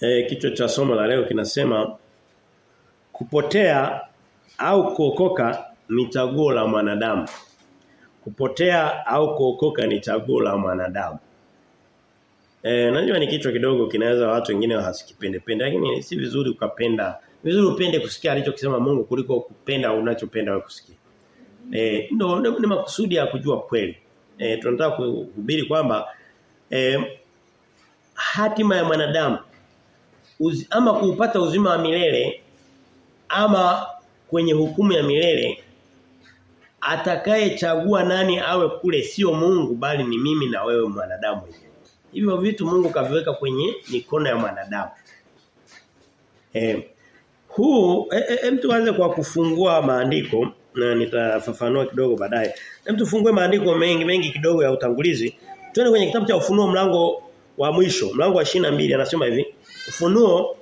E, kichwa cha somo la leo kinasema kupotea au kuokoka ni chaguo la mwanadamu. Kupotea au kuokoka ni chaguo la mwanadamu. Eh najua ni kichwa kidogo kinaweza watu wengine hasikipende pende lakini si vizuri ukapenda. Vizuri upende kusikia alichokisema Mungu kuliko kupenda unachopenda wewe kusikia. Eh no, ni makusudi ya kujua kweli. Eh tunataka kuhubiri kwamba eh hatima ya mwanadamu uz, ama kuupata uzima wa milele ama kwenye hukumu ya milele atakayechagua nani awe kule sio Mungu bali ni mimi na wewe mwanadamu Hivyo vitu Mungu kaviweka kwenye mikono ya mwanadamu. Eh huu hem e, e, tuanze kwa kufungua maandiko na nitafafanua kidogo baadaye. Hem tufungue maandiko mengi mengi kidogo ya utangulizi. Twende kwenye kitabu cha Ufunuo mlango wa mwisho, mlango wa 22 anasema hivi. Ufunuo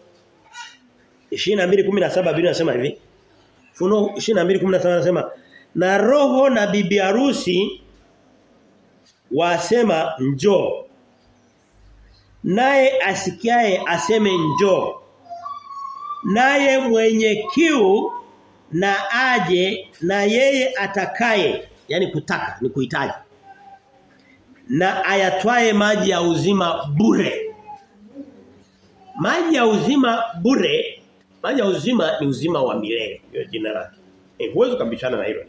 22:17 Biblia inasema hivi. Ufunuo 22:17 anasema na roho na bibi harusi wasema njoo. Naye asikiae aseme njoo. Naye mwenye kiu na aje na yeye atakaye yani kutaka ni kuhitaji na ayatwae maji ya uzima bure maji ya uzima bure maji ya uzima ni uzima wa milele ndio jina lake. Eh huwezi kubishana na hilo.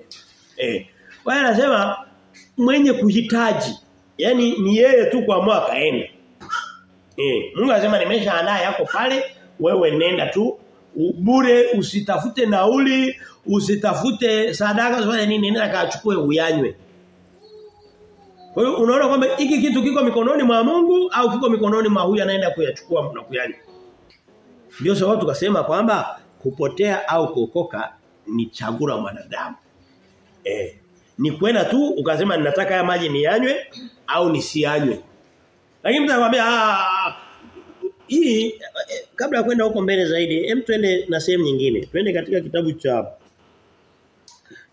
Eh wao anasema mwenye kuhitaji yani ni yeye tu kwa mwaka aende. Eh Mungu anasema nimeshaandaa yako pale wewe nenda tu. Bure usitafute nauli usitafute sadaka zote nini nenda kaachukue uyanywe kwa hiyo unaona kwamba hiki kitu kiko mikononi mwa Mungu au kiko mikononi mwa huyu anaenda kuyachukua na kuyanya. ndio sababu tukasema kwamba kupotea au kuokoka ni chaguo la mwanadamu. Eh ni kwenda tu ukasema ninataka haya maji niyanywe au nisiyanywe. Lakini mtu anakuambia hii kabla ya kwenda huko mbele zaidi hem twende na sehemu nyingine. Twende katika kitabu cha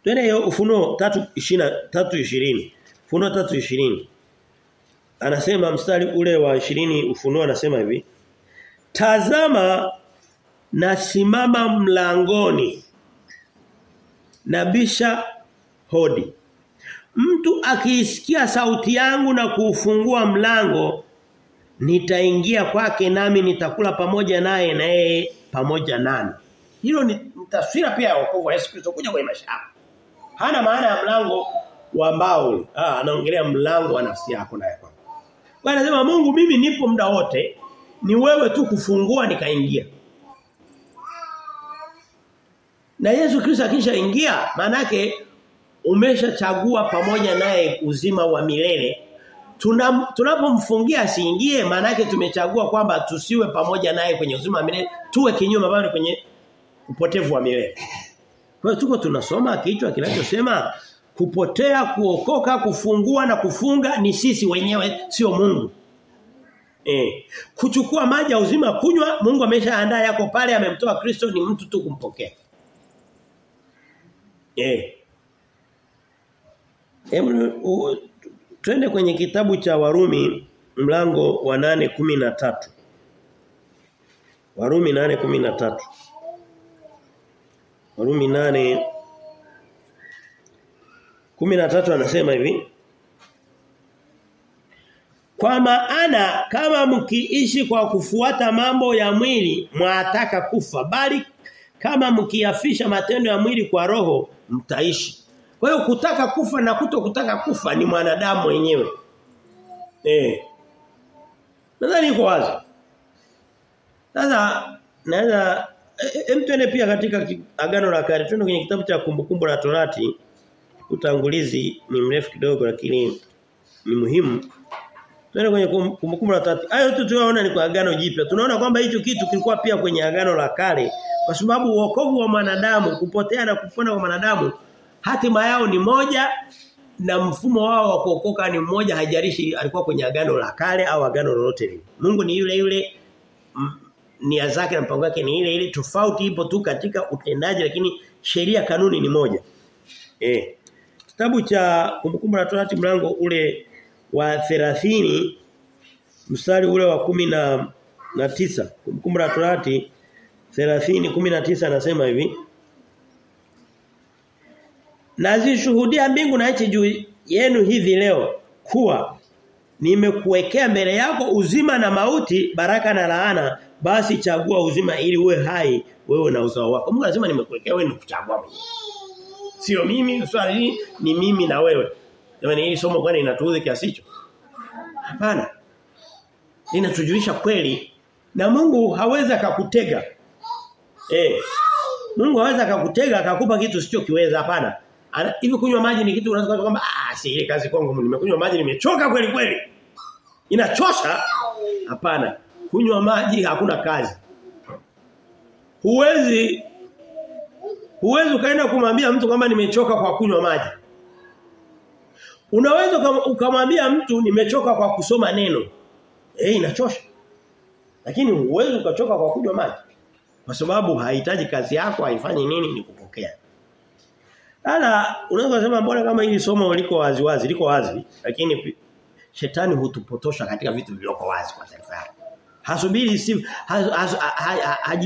twende ufunuo 3:20 3:20 ufunuo 3:20 anasema mstari ule wa 20 ufunuo anasema hivi tazama nasimama mlangoni nabisha hodi mtu akiisikia sauti yangu na kuufungua mlango nitaingia kwake nami nitakula pamoja naye na yeye pamoja nami. Hilo ni taswira pia ya wokovu wa Yesu Kristo kuja kwenye maisha. Hana maana ya mlango wa mbao. Ah, anaongelea mlango wa nafsi yako na yako. Bwana anasema Mungu mimi nipo muda wote. Ni wewe tu kufungua nikaingia. Na Yesu Kristo akishaingia maana yake umeshachagua pamoja naye uzima wa milele tunapomfungia asiingie maana yake tumechagua kwamba tusiwe pamoja naye kwenye uzima wa milele tuwe kinyume bali kwenye upotevu wa milele kwa hiyo tuko tunasoma kichwa kinachosema kupotea kuokoka kufungua na kufunga ni sisi wenyewe sio Mungu. Eh kuchukua maji uzima kunywa Mungu ameshaandaa yako pale amemtoa Kristo ni mtu tu kumpokea. Eh Twende kwenye kitabu cha Warumi mlango wa nane kumi na tatu. Warumi nane kumi na tatu. Warumi nane kumi na tatu anasema hivi Kwa maana kama mkiishi kwa kufuata mambo ya mwili mwataka kufa bali kama mkiafisha matendo ya mwili kwa roho mtaishi kwa hiyo kutaka kufa na kuto kutaka kufa ni mwanadamu mwenyewe. Eh. Nadhani iko wazi. Sasa naweza hem tuende pia katika agano la kale. tuende kwenye kitabu cha kumbukumbu la Torati. Utangulizi ni mrefu kidogo lakini ni muhimu. Twende kwenye kumbukumbu la tatu. Hayo tu tunaona ni kwa agano jipya. Tunaona kwamba hicho kitu kilikuwa pia kwenye agano la kale kwa sababu wokovu wa mwanadamu kupotea na kupona kwa mwanadamu hatima yao ni moja na mfumo wao wa kuokoka ni mmoja haijalishi alikuwa kwenye agano la kale au agano lolote lile. Mungu ni yule yule nia zake na mpango wake ni ile ile tofauti ipo tu katika utendaji lakini sheria kanuni ni moja. Eh. Kitabu cha kumbukumbu la Torati mlango ule wa 30 mstari ule wa kumi na na tisa. Kumbukumbu la Torati 30:19 anasema hivi. Nazishuhudia mbingu na nchi juu yenu hivi leo kuwa nimekuwekea mbele yako uzima na mauti baraka na laana. Basi chagua uzima ili uwe hai wewe na uzao wako. Mungu anasema nimekuwekea wewe ni kuchagua mwenyewe Sio mimi swali ni mimi na wewe. Jamani hili somo kwani inatuudhi kiasi hicho? Hapana. Linatujulisha kweli na Mungu hawezi akakutega. Eh Mungu hawezi akakutega akakupa kitu usichokiweza hapana. Hivi kunywa maji ni kitu unaweza kwamba ah si ile kazi kwangu nimekunywa maji nimechoka kweli kweli. Inachosha? Hapana. Kunywa maji hakuna kazi. Huwezi huwezi ukaenda kumwambia mtu kwamba nimechoka kwa kunywa maji. Unaweza ukamwambia mtu nimechoka kwa kusoma neno. Eh inachosha. Lakini huwezi ukachoka kwa kunywa maji. Kwa sababu hahitaji kazi yako haifanyi nini ni kupokea. Ala unaweza kusema mbona kama hili somo liko wazi wazi liko wazi lakini shetani hutupotosha katika vitu vilivyo wazi kwa taarifa yako. Hasubiri si has, has, ha, ha, ha,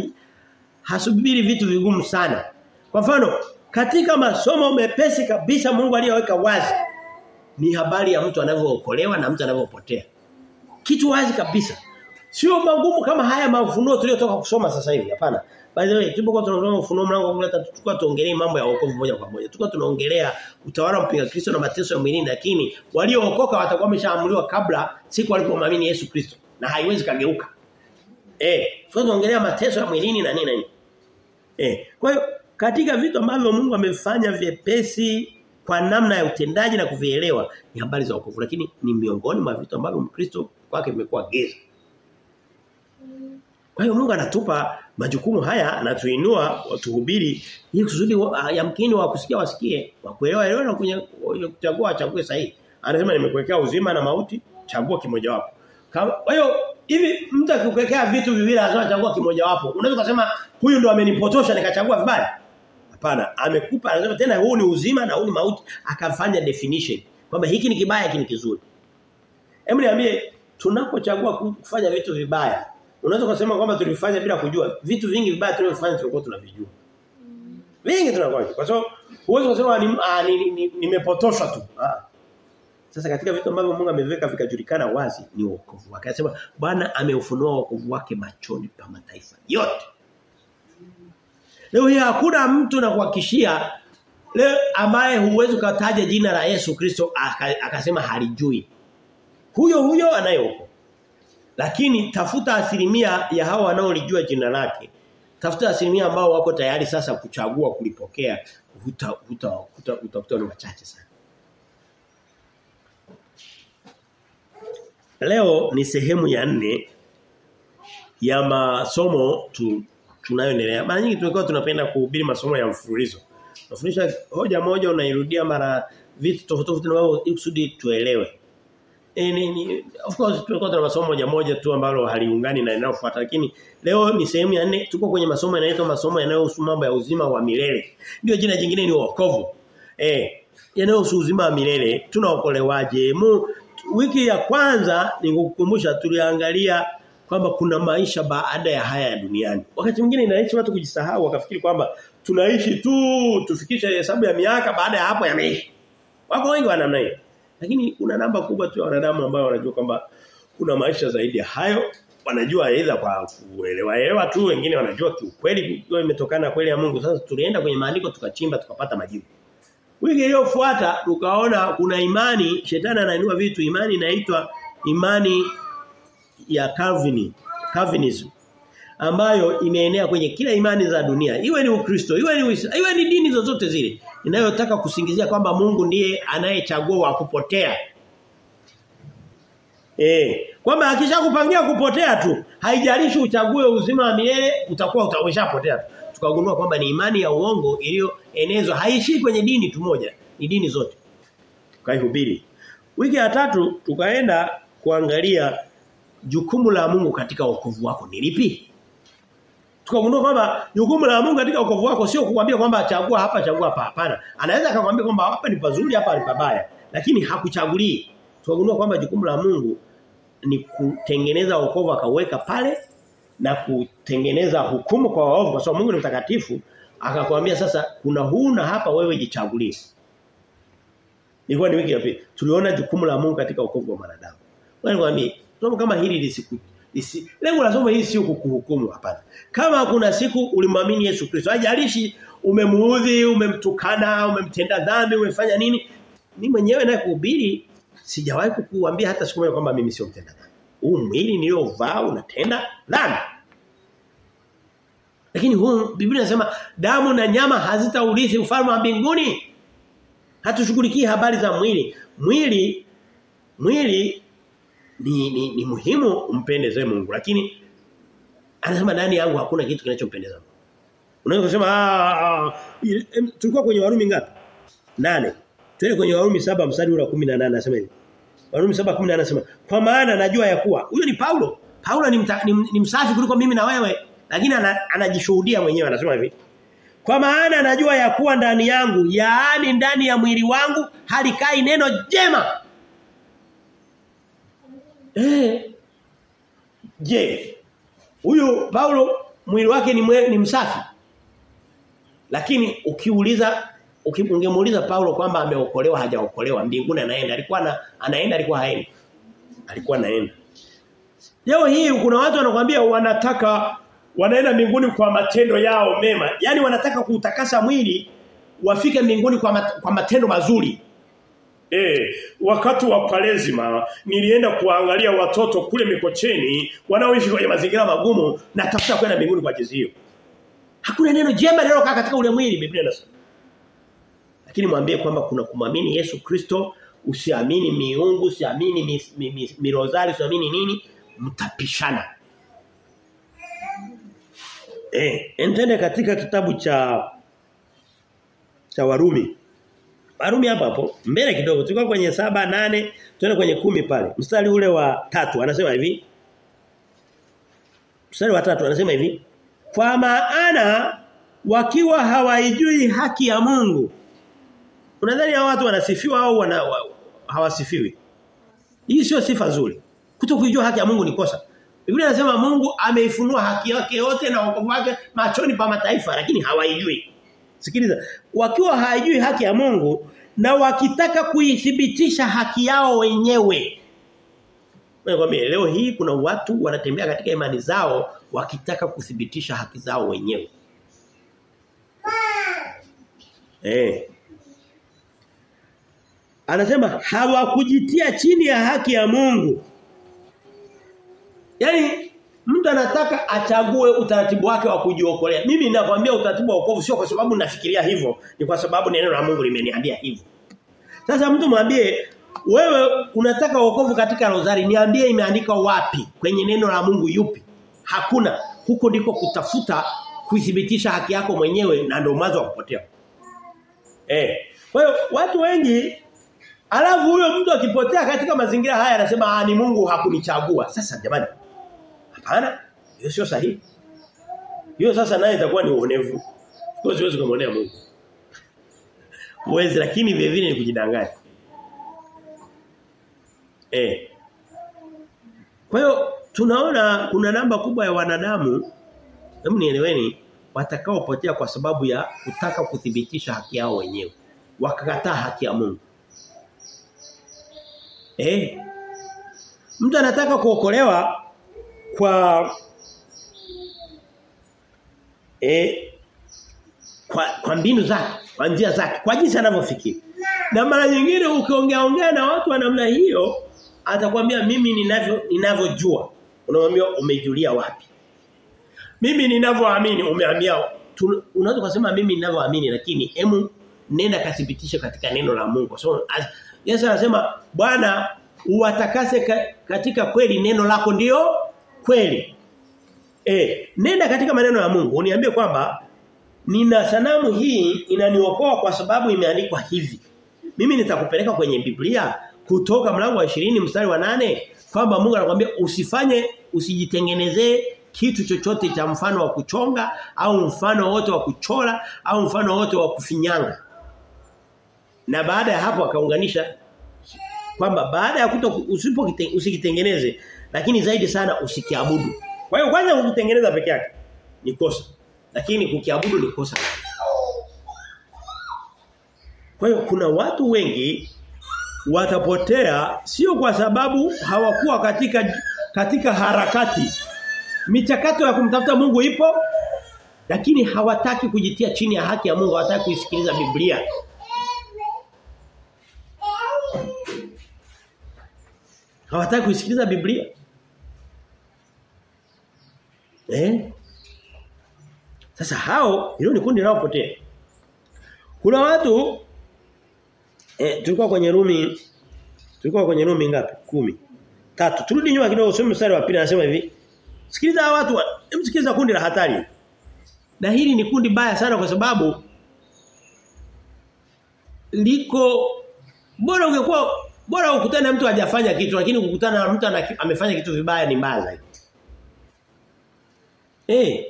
hasubiri vitu vigumu sana. Kwa mfano katika masomo mepesi kabisa Mungu aliyoweka wazi ni habari ya mtu anavyookolewa na mtu anavyopotea. Kitu wazi kabisa. Sio magumu kama haya mafunuo tuliyotoka kusoma sasa hivi hapana. By the way, tulipokuwa tunasoma ufunuo mlango wa 13 tulikuwa tuongelee mambo ya wokovu moja kwa moja. Tulikuwa tunaongelea utawala mpinga Kristo na mateso ya mwilini lakini waliookoka watakuwa wameshaamuliwa kabla siku walipomwamini Yesu Kristo na haiwezi kageuka. Eh, tunaongelea mateso ya mwilini na nini na nini. Eh, kwa hiyo katika vitu ambavyo Mungu amefanya vyepesi kwa namna ya utendaji na kuvielewa ni habari za wokovu lakini ni miongoni mwa vitu ambavyo Mkristo kwake vimekuwa giza. Kwa hiyo Mungu anatupa majukumu haya anatuinua watuhubiri ili kusudi yamkini wa kusikia wasikie, wa kuelewa elewa na kuchagua achague sahihi. Anasema nimekuwekea uzima na mauti, chagua kimoja wapo. Kwa hiyo hivi mtu akikuwekea vitu viwili lazima chagua kimoja wapo. Unaweza kusema huyu ndo amenipotosha nikachagua vibaya. Hapana, amekupa anasema tena huu ni uzima na huu ni mauti, akafanya definition kwamba hiki ni kibaya hiki ni kizuri. Hebu niambie tunapochagua kufanya vitu vibaya Unaweza kusema kwamba tulifanya bila kujua. Vitu vingi vibaya tulivyofanya tulikuwa tunavijua. Vingi tunakuwa. Kwa sababu huwezi kusema nimepotoshwa tu. Ah. Sasa katika vitu ambavyo Mungu ameviweka vikajulikana wazi ni wokovu Akasema Bwana ameufunua wokovu wake machoni pa mataifa yote. Leo hii hakuna mtu na kuhakishia leo ambaye huwezi kutaja jina la Yesu Kristo akasema halijui. Huyo huyo anayeuko Lakini tafuta asilimia ya hao wanaolijua jina lake. Tafuta asilimia ambao wako tayari sasa kuchagua kulipokea Huta huta huta utakuta ni wachache sana. Leo ni sehemu ya nne ya masomo tu, tunayoendelea. Mara nyingi tumekuwa tunapenda kuhubiri masomo ya mfululizo. Unafundisha hoja moja unairudia mara vitu tofauti tofauti ambavyo ikusudi tuelewe. E, ni, ni, of course tulikuwa tuna masomo moja moja tu ambalo haliungani na linalofuata lakini leo ni sehemu ya nne tuko kwenye masomo yanayoitwa masomo yanayohusu mambo ya uzima wa milele. Ndio jina jingine ni wokovu. Eh, yanayohusu uzima wa milele. Tunaokolewaje? Mu wiki ya kwanza nikukumbusha tuliangalia kwamba kuna maisha baada ya haya ya duniani. Wakati mwingine inaishi watu kujisahau wakafikiri kwamba tunaishi tu tufikishe hesabu ya miaka baada ya hapo yameisha. Wako wengi wa namna hiyo. Lakini kuna namba kubwa tu ya wanadamu ambao wanajua kwamba kuna maisha zaidi ya hayo. Wanajua aidha kwa kuelewa elewa tu, wengine wanajua kiukweli kwa imetokana kweli ya Mungu. Sasa tulienda kwenye maandiko tukachimba tukapata majibu. Wiki iliyofuata tukaona kuna imani, shetani anainua vitu, imani inaitwa imani ya Calvin, Calvinism ambayo imeenea kwenye kila imani za dunia. Iwe ni Ukristo, iwe ni Uislamu, iwe ni dini zozote zile inayotaka kusingizia kwamba Mungu ndiye anayechagua wa kupotea. Eh, kwamba akishakupangia kupotea tu, haijalishi uchague uzima wa milele, utakuwa utaweshapotea. Tukagundua kwamba ni imani ya uongo iliyoenezwa haishi kwenye dini tu moja, ni dini zote. Tukaihubiri. Wiki ya tatu tukaenda kuangalia jukumu la Mungu katika wokovu wako ni lipi? Tukagundua kwamba jukumu la Mungu katika wokovu wako sio kukwambia kwamba chagua hapa chagua hapa hapana. Anaweza akakwambia kwamba hapa ni pazuri hapa ni pabaya, lakini hakuchagulii. Tukagundua kwamba jukumu la Mungu ni kutengeneza wokovu akaweka pale na kutengeneza hukumu kwa waovu kwa sababu Mungu ni mtakatifu akakwambia sasa kuna huu na hapa wewe jichagulie. Ilikuwa ni wiki ya pili. Tuliona jukumu la Mungu katika wokovu wa wanadamu. Wewe nikwambie, somo kama hili lisiku isi, lengo la somo hili sio kukuhukumu hapana. Kama kuna siku ulimwamini Yesu Kristo, hajalishi umemuudhi, umemtukana, umemtenda dhambi, umefanya nini? Mimi mwenyewe naye kuhubiri sijawahi kukuambia hata siku moja kwamba mimi sio mtenda dhambi. Huu mwili niliovaa unatenda dhambi. Lakini huu Biblia inasema damu na nyama hazitaurithi ufalme wa mbinguni. Hatushughulikii habari za mwili. Mwili mwili ni, ni, ni muhimu umpendeze Mungu lakini anasema ndani yangu hakuna kitu kinachompendeza Mungu. Unaweza kusema ah tulikuwa kwenye Warumi ngapi? Nane. Twende kwenye Warumi saba mstari wa 18 anasema hivi. Warumi 7:18 anasema kwa maana najua ya kuwa huyo ni Paulo. Paulo ni, mta, ni, ni msafi kuliko mimi na wewe lakini anajishuhudia mwenyewe anasema hivi. Kwa maana najua ya kuwa ndani yangu yaani ndani ya mwili wangu halikai neno jema. Eh. Je. Huyu Paulo mwili wake ni, mwe, ni msafi. Lakini ukiuliza ungemuuliza Paulo kwamba ameokolewa hajaokolewa mbinguni anaenda alikuwa na, anaenda alikuwa haendi alikuwa anaenda leo hii kuna watu wanakuambia wanataka wanaenda mbinguni kwa matendo yao mema Yaani wanataka kuutakasa mwili wafike mbinguni kwa, mat, kwa matendo mazuri Eh, wakati wa Palezima nilienda kuangalia watoto kule Mikocheni wanaoishi kwenye mazingira magumu na tafuta kwenda mbinguni kwa jinsi hiyo. Hakuna neno jema linalokaa katika ule mwili Biblia inasema. Lakini mwambie kwamba kuna kumwamini Yesu Kristo, usiamini miungu, usiamini mi, mi, mi, mirozari, usiamini nini, mtapishana. Eh, entende katika kitabu cha cha Warumi. Warumi hapa hapo, mbele kidogo. Tulikuwa kwenye saba nane tuende kwenye kumi pale. Mstari ule wa tatu anasema hivi. Mstari wa tatu anasema hivi. Kwa maana wakiwa hawaijui haki ya Mungu. Unadhani hao watu wanasifiwa au wana, wa, hawasifiwi? Hii sio sifa nzuri. Kutokujua haki ya Mungu ni kosa. Biblia inasema Mungu ameifunua haki yake yote na wokovu wake machoni pa mataifa lakini hawaijui. Sikiliza, wakiwa hawajui haki ya Mungu na wakitaka kuithibitisha haki yao wenyewe. Wewe leo hii kuna watu wanatembea katika imani zao wakitaka kuthibitisha haki zao wenyewe. Eh. Anasema hawakujitia chini ya haki ya Mungu. Yaani mtu anataka achague utaratibu wake wa kujiokolea. Mimi ninakwambia utaratibu wa wokovu sio kwa sababu nafikiria hivyo, ni kwa sababu neno la Mungu limeniambia hivyo. Sasa mtu mwambie wewe unataka wokovu katika rozari, niambie imeandika wapi? Kwenye neno la Mungu yupi? Hakuna. Huko ndiko kutafuta kuithibitisha haki yako mwenyewe na ndio mwanzo wa kupotea. Eh. Kwa hiyo watu wengi alafu huyo mtu akipotea katika mazingira haya anasema ah ni Mungu hakunichagua. Sasa jamani Hapana, hiyo sio sahihi. Hiyo sasa naye itakuwa ni uonevu. Kwa siwezi kumwonea Mungu. Uwezi lakini vile vile ni kujidanganya. Eh. Kwa hiyo tunaona kuna namba kubwa ya wanadamu hebu nieleweni watakaopotea kwa sababu ya kutaka kuthibitisha haki yao wenyewe. Wakakataa haki ya Mungu. Eh. Mtu anataka kuokolewa kwa eh kwa kwa mbinu zake, kwa njia zake, kwa jinsi anavyofikiri. Na mara nyingine ukiongea ongea na watu wa namna hiyo atakwambia mimi ninavyo ninavyojua. Unamwambia umejulia wapi? Mimi ninavyoamini umeambia unaweza kusema mimi ninavyoamini lakini hemu nenda kathibitisha katika neno la Mungu. So Yesu anasema Bwana uwatakase ka, katika kweli neno lako ndio kweli. Eh, nenda katika maneno ya Mungu uniambie kwamba nina sanamu hii inaniokoa kwa sababu imeandikwa hivi. Mimi nitakupeleka kwenye Biblia kutoka mlango wa 20 mstari wa nane kwamba Mungu anakuambia usifanye usijitengenezee kitu chochote cha mfano wa kuchonga au mfano wote wa kuchora au mfano wote wa kufinyanga. Na baada ya hapo akaunganisha kwamba baada ya kuto usipo usikitengeneze lakini zaidi sana usikiabudu. Kwa hiyo kwanza kukitengeneza peke yake ni kosa. Lakini kukiabudu ni kosa. Kwa hiyo kuna watu wengi watapotea sio kwa sababu hawakuwa katika katika harakati. Michakato ya kumtafuta Mungu ipo lakini hawataki kujitia chini ya haki ya Mungu, hawataki kuisikiliza Biblia. Hawataki kuisikiliza Biblia. Eh? Sasa hao hilo ni kundi lao linalopotea. Kuna watu eh, tulikuwa kwenye rumi tulikuwa kwenye rumi ngapi? Kumi Tatu. Turudi nyuma kidogo usome mstari wa pili anasema hivi. Sikiliza hao watu, msikiliza kundi la hatari. Na hili ni kundi baya sana kwa sababu liko bora ungekuwa bora ukutane na mtu hajafanya kitu lakini kukutana na mtu amefanya kitu vibaya ni mbaya zaidi. Eh,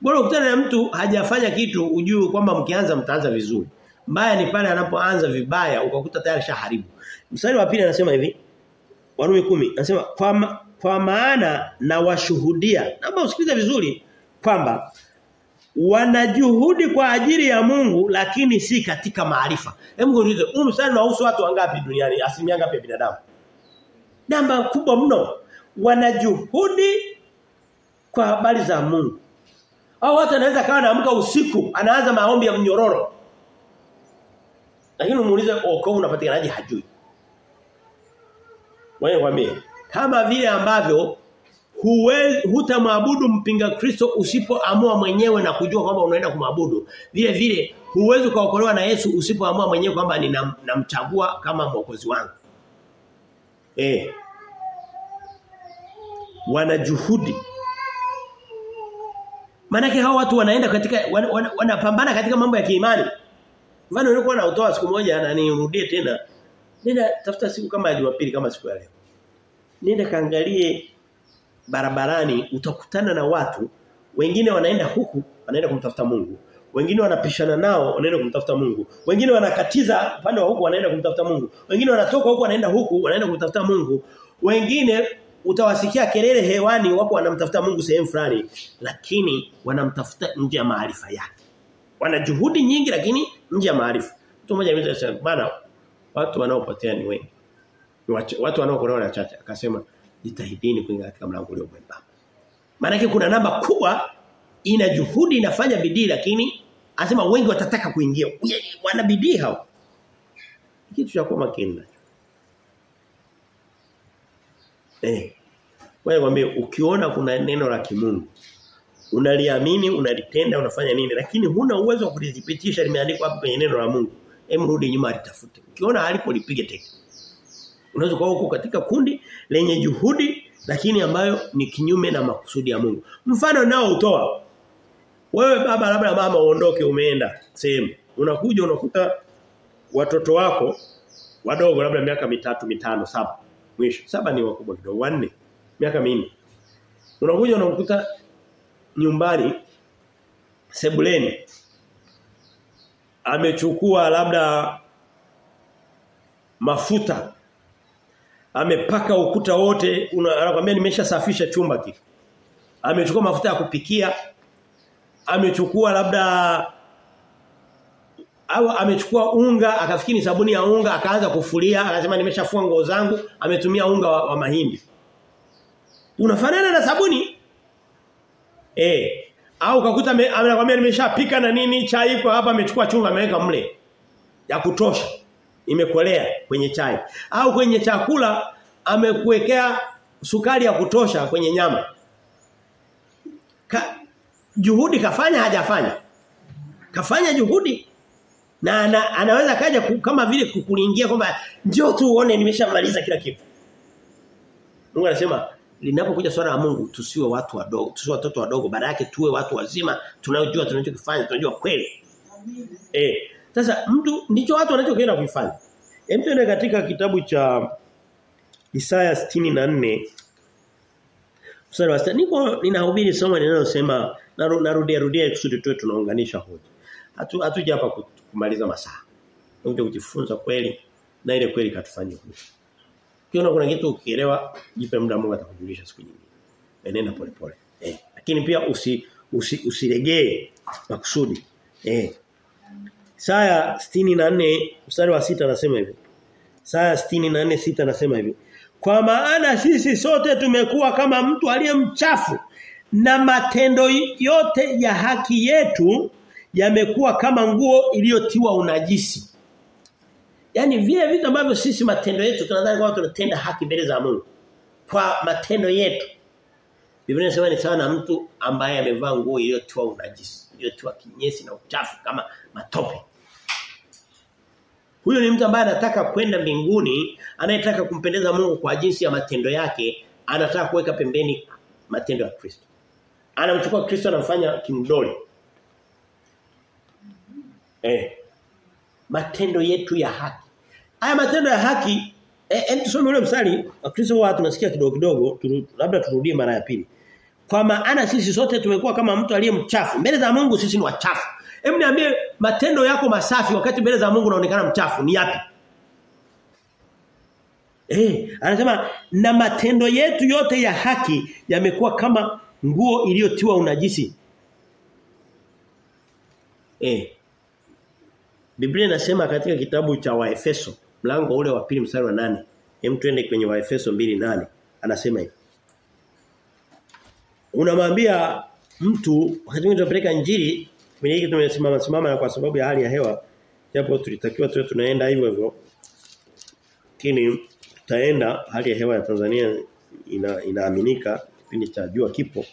bora ukutane na mtu hajafanya kitu ujue kwamba mkianza mtaanza vizuri. Mbaya ni pale anapoanza vibaya ukakuta tayari shaharibu. Mstari wa pili anasema hivi. Warumi kumi anasema kwa, ma, kwa maana na washuhudia. Naomba usikilize vizuri kwamba wanajuhudi kwa ajili ya Mungu lakini si katika maarifa. Hebu niulize, huu mstari unahusu watu wangapi duniani? Asilimia ngapi ya binadamu? Namba kubwa mno. Wanajuhudi kwa habari za Mungu. Au watu anaweza kawa anaamka usiku, anaanza maombi ya mnyororo. Lakini umuulize wokovu unapatikanaje hajui. Wewe mwambie kama vile ambavyo huwezi hutamwabudu mpinga Kristo usipoamua mwenyewe na kujua kwamba unaenda kumwabudu. Vile vile huwezi kuokolewa na Yesu usipoamua mwenyewe kwamba ninamchagua kama mwokozi wangu. Eh. Wanajuhudi. Manake hao watu wanaenda katika wanapambana wana, wana katika mambo ya kiimani. Mfano nilikuwa nautoa siku moja na nirudie tena. Nenda tafuta siku kama Jumapili kama siku ya leo. Nenda kaangalie barabarani utakutana na watu wengine wanaenda huku wanaenda kumtafuta Mungu. Wengine wanapishana nao wanaenda kumtafuta Mungu. Wengine wanakatiza upande wa huku wanaenda kumtafuta Mungu. Wengine wanatoka huku wanaenda huku wanaenda kumtafuta Mungu. Wengine utawasikia kelele hewani wako wanamtafuta Mungu sehemu fulani lakini wanamtafuta nje ya maarifa yake. Wana juhudi nyingi lakini nje ya maarifa. Mtu mmoja amesema bana watu wanaopotea ni wengi. Watu wanaokolewa na chache akasema jitahidini kuingia katika mlango ule mwembamba. Maana kuna namba kubwa ina juhudi inafanya bidii lakini anasema wengi watataka kuingia. Wana bidii hao. Kitu cha kuwa makini Eh. Wewe mwambie ukiona kuna neno la kimungu unaliamini, unalitenda, unafanya nini lakini huna uwezo wa kulithibitisha limeandikwa hapo kwenye neno la Mungu. Hem rudi nyuma alitafute. Ukiona halipo lipige teke. Unaweza kuwa uko katika kundi lenye juhudi lakini ambayo ni kinyume na makusudi ya Mungu. Mfano nao utoa. Wewe baba labda mama uondoke umeenda sehemu. Unakuja unakuta watoto wako wadogo labda miaka mitatu mitano saba. Mwisho saba ni wakubwa kidogo wanne miaka minne. Unakuja unakuta nyumbani sebuleni amechukua labda mafuta amepaka ukuta wote anakuambia nimeshasafisha chumba kile amechukua mafuta ya kupikia amechukua labda au amechukua unga akafikiri ni sabuni ya unga akaanza kufulia akasema nimeshafua nguo zangu. Ametumia unga wa, wa mahindi. Unafanana na sabuni? Eh au kakuta anakuambia nimeshapika na nini chai kwa hapa amechukua chumvi ameweka mle. Ya kutosha. Imekolea kwenye chai. Au kwenye chakula amekuwekea sukari ya kutosha kwenye nyama. Ka, juhudi kafanya hajafanya. Kafanya juhudi na ana, anaweza kaja kama vile kukulingia kwamba njoo tu uone nimeshamaliza kila kitu. Mungu anasema linapokuja swala la Mungu tusiwe watu wadogo tusiwe watoto wadogo baada yake tuwe watu wazima tunajua tunachokifanya tunajua kweli. Eh sasa mtu ndicho watu wanachokwenda kuifanya hem tuende katika kitabu cha Isaya 64 mstari wa 6 niko ninahubiri somo linalosema narudia rudia kusudi tu tunaunganisha hoja. Hatu hatuja hapa kumaliza masaa Unje kujifunza kweli na ile kweli katufanye katufanyie Ukiona kuna kitu ukielewa jipe muda Mungu atakujulisha siku nyingine. Enenda polepole. Eh, lakini pia usi, usi usiregee makusudi. Eh. Isaya 64 mstari wa sita anasema hivi. Isaya 64 sita anasema hivi. Kwa maana sisi sote tumekuwa kama mtu aliye mchafu na matendo yote ya haki yetu yamekuwa kama nguo iliyotiwa unajisi. Yaani vile vitu ambavyo sisi matendo yetu tunadhani kwamba tunatenda haki mbele za Mungu. Kwa matendo yetu. Biblia inasema ni sawa na mtu ambaye amevaa nguo iliyotiwa unajisi, iliyotiwa kinyesi na uchafu kama matope. Huyo ni mtu ambaye anataka kwenda mbinguni, anayetaka kumpendeza Mungu kwa jinsi ya matendo yake, anataka kuweka pembeni matendo ya Kristo. Anamchukua Kristo anamfanya kimdoli. Eh. Matendo yetu ya haki. Haya matendo ya haki eh, eh tusome ule mstari wa Kristo huwa tunasikia kidogo kidogo, labda turudie mara ya pili. Kwa maana sisi sote tumekuwa kama mtu aliye mchafu. Mbele za Mungu sisi ni wachafu. Hebu niambie matendo yako masafi wakati mbele za Mungu unaonekana mchafu ni yapi? Eh, anasema na matendo yetu yote ya haki yamekuwa kama nguo iliyotiwa unajisi. Eh. Biblia inasema katika kitabu cha Waefeso, mlango ule wa pili mstari wa nane Hem twende kwenye Waefeso 2:8. Anasema hivi. Unamwambia mtu wakati tunapeleka injili kwenye hiki tumesimama simama na kwa sababu ya hali ya hewa japo tulitakiwa tuwe tunaenda hivyo hivyo lakini tutaenda hali ya hewa ya Tanzania ina, inaaminika kipindi cha jua kipo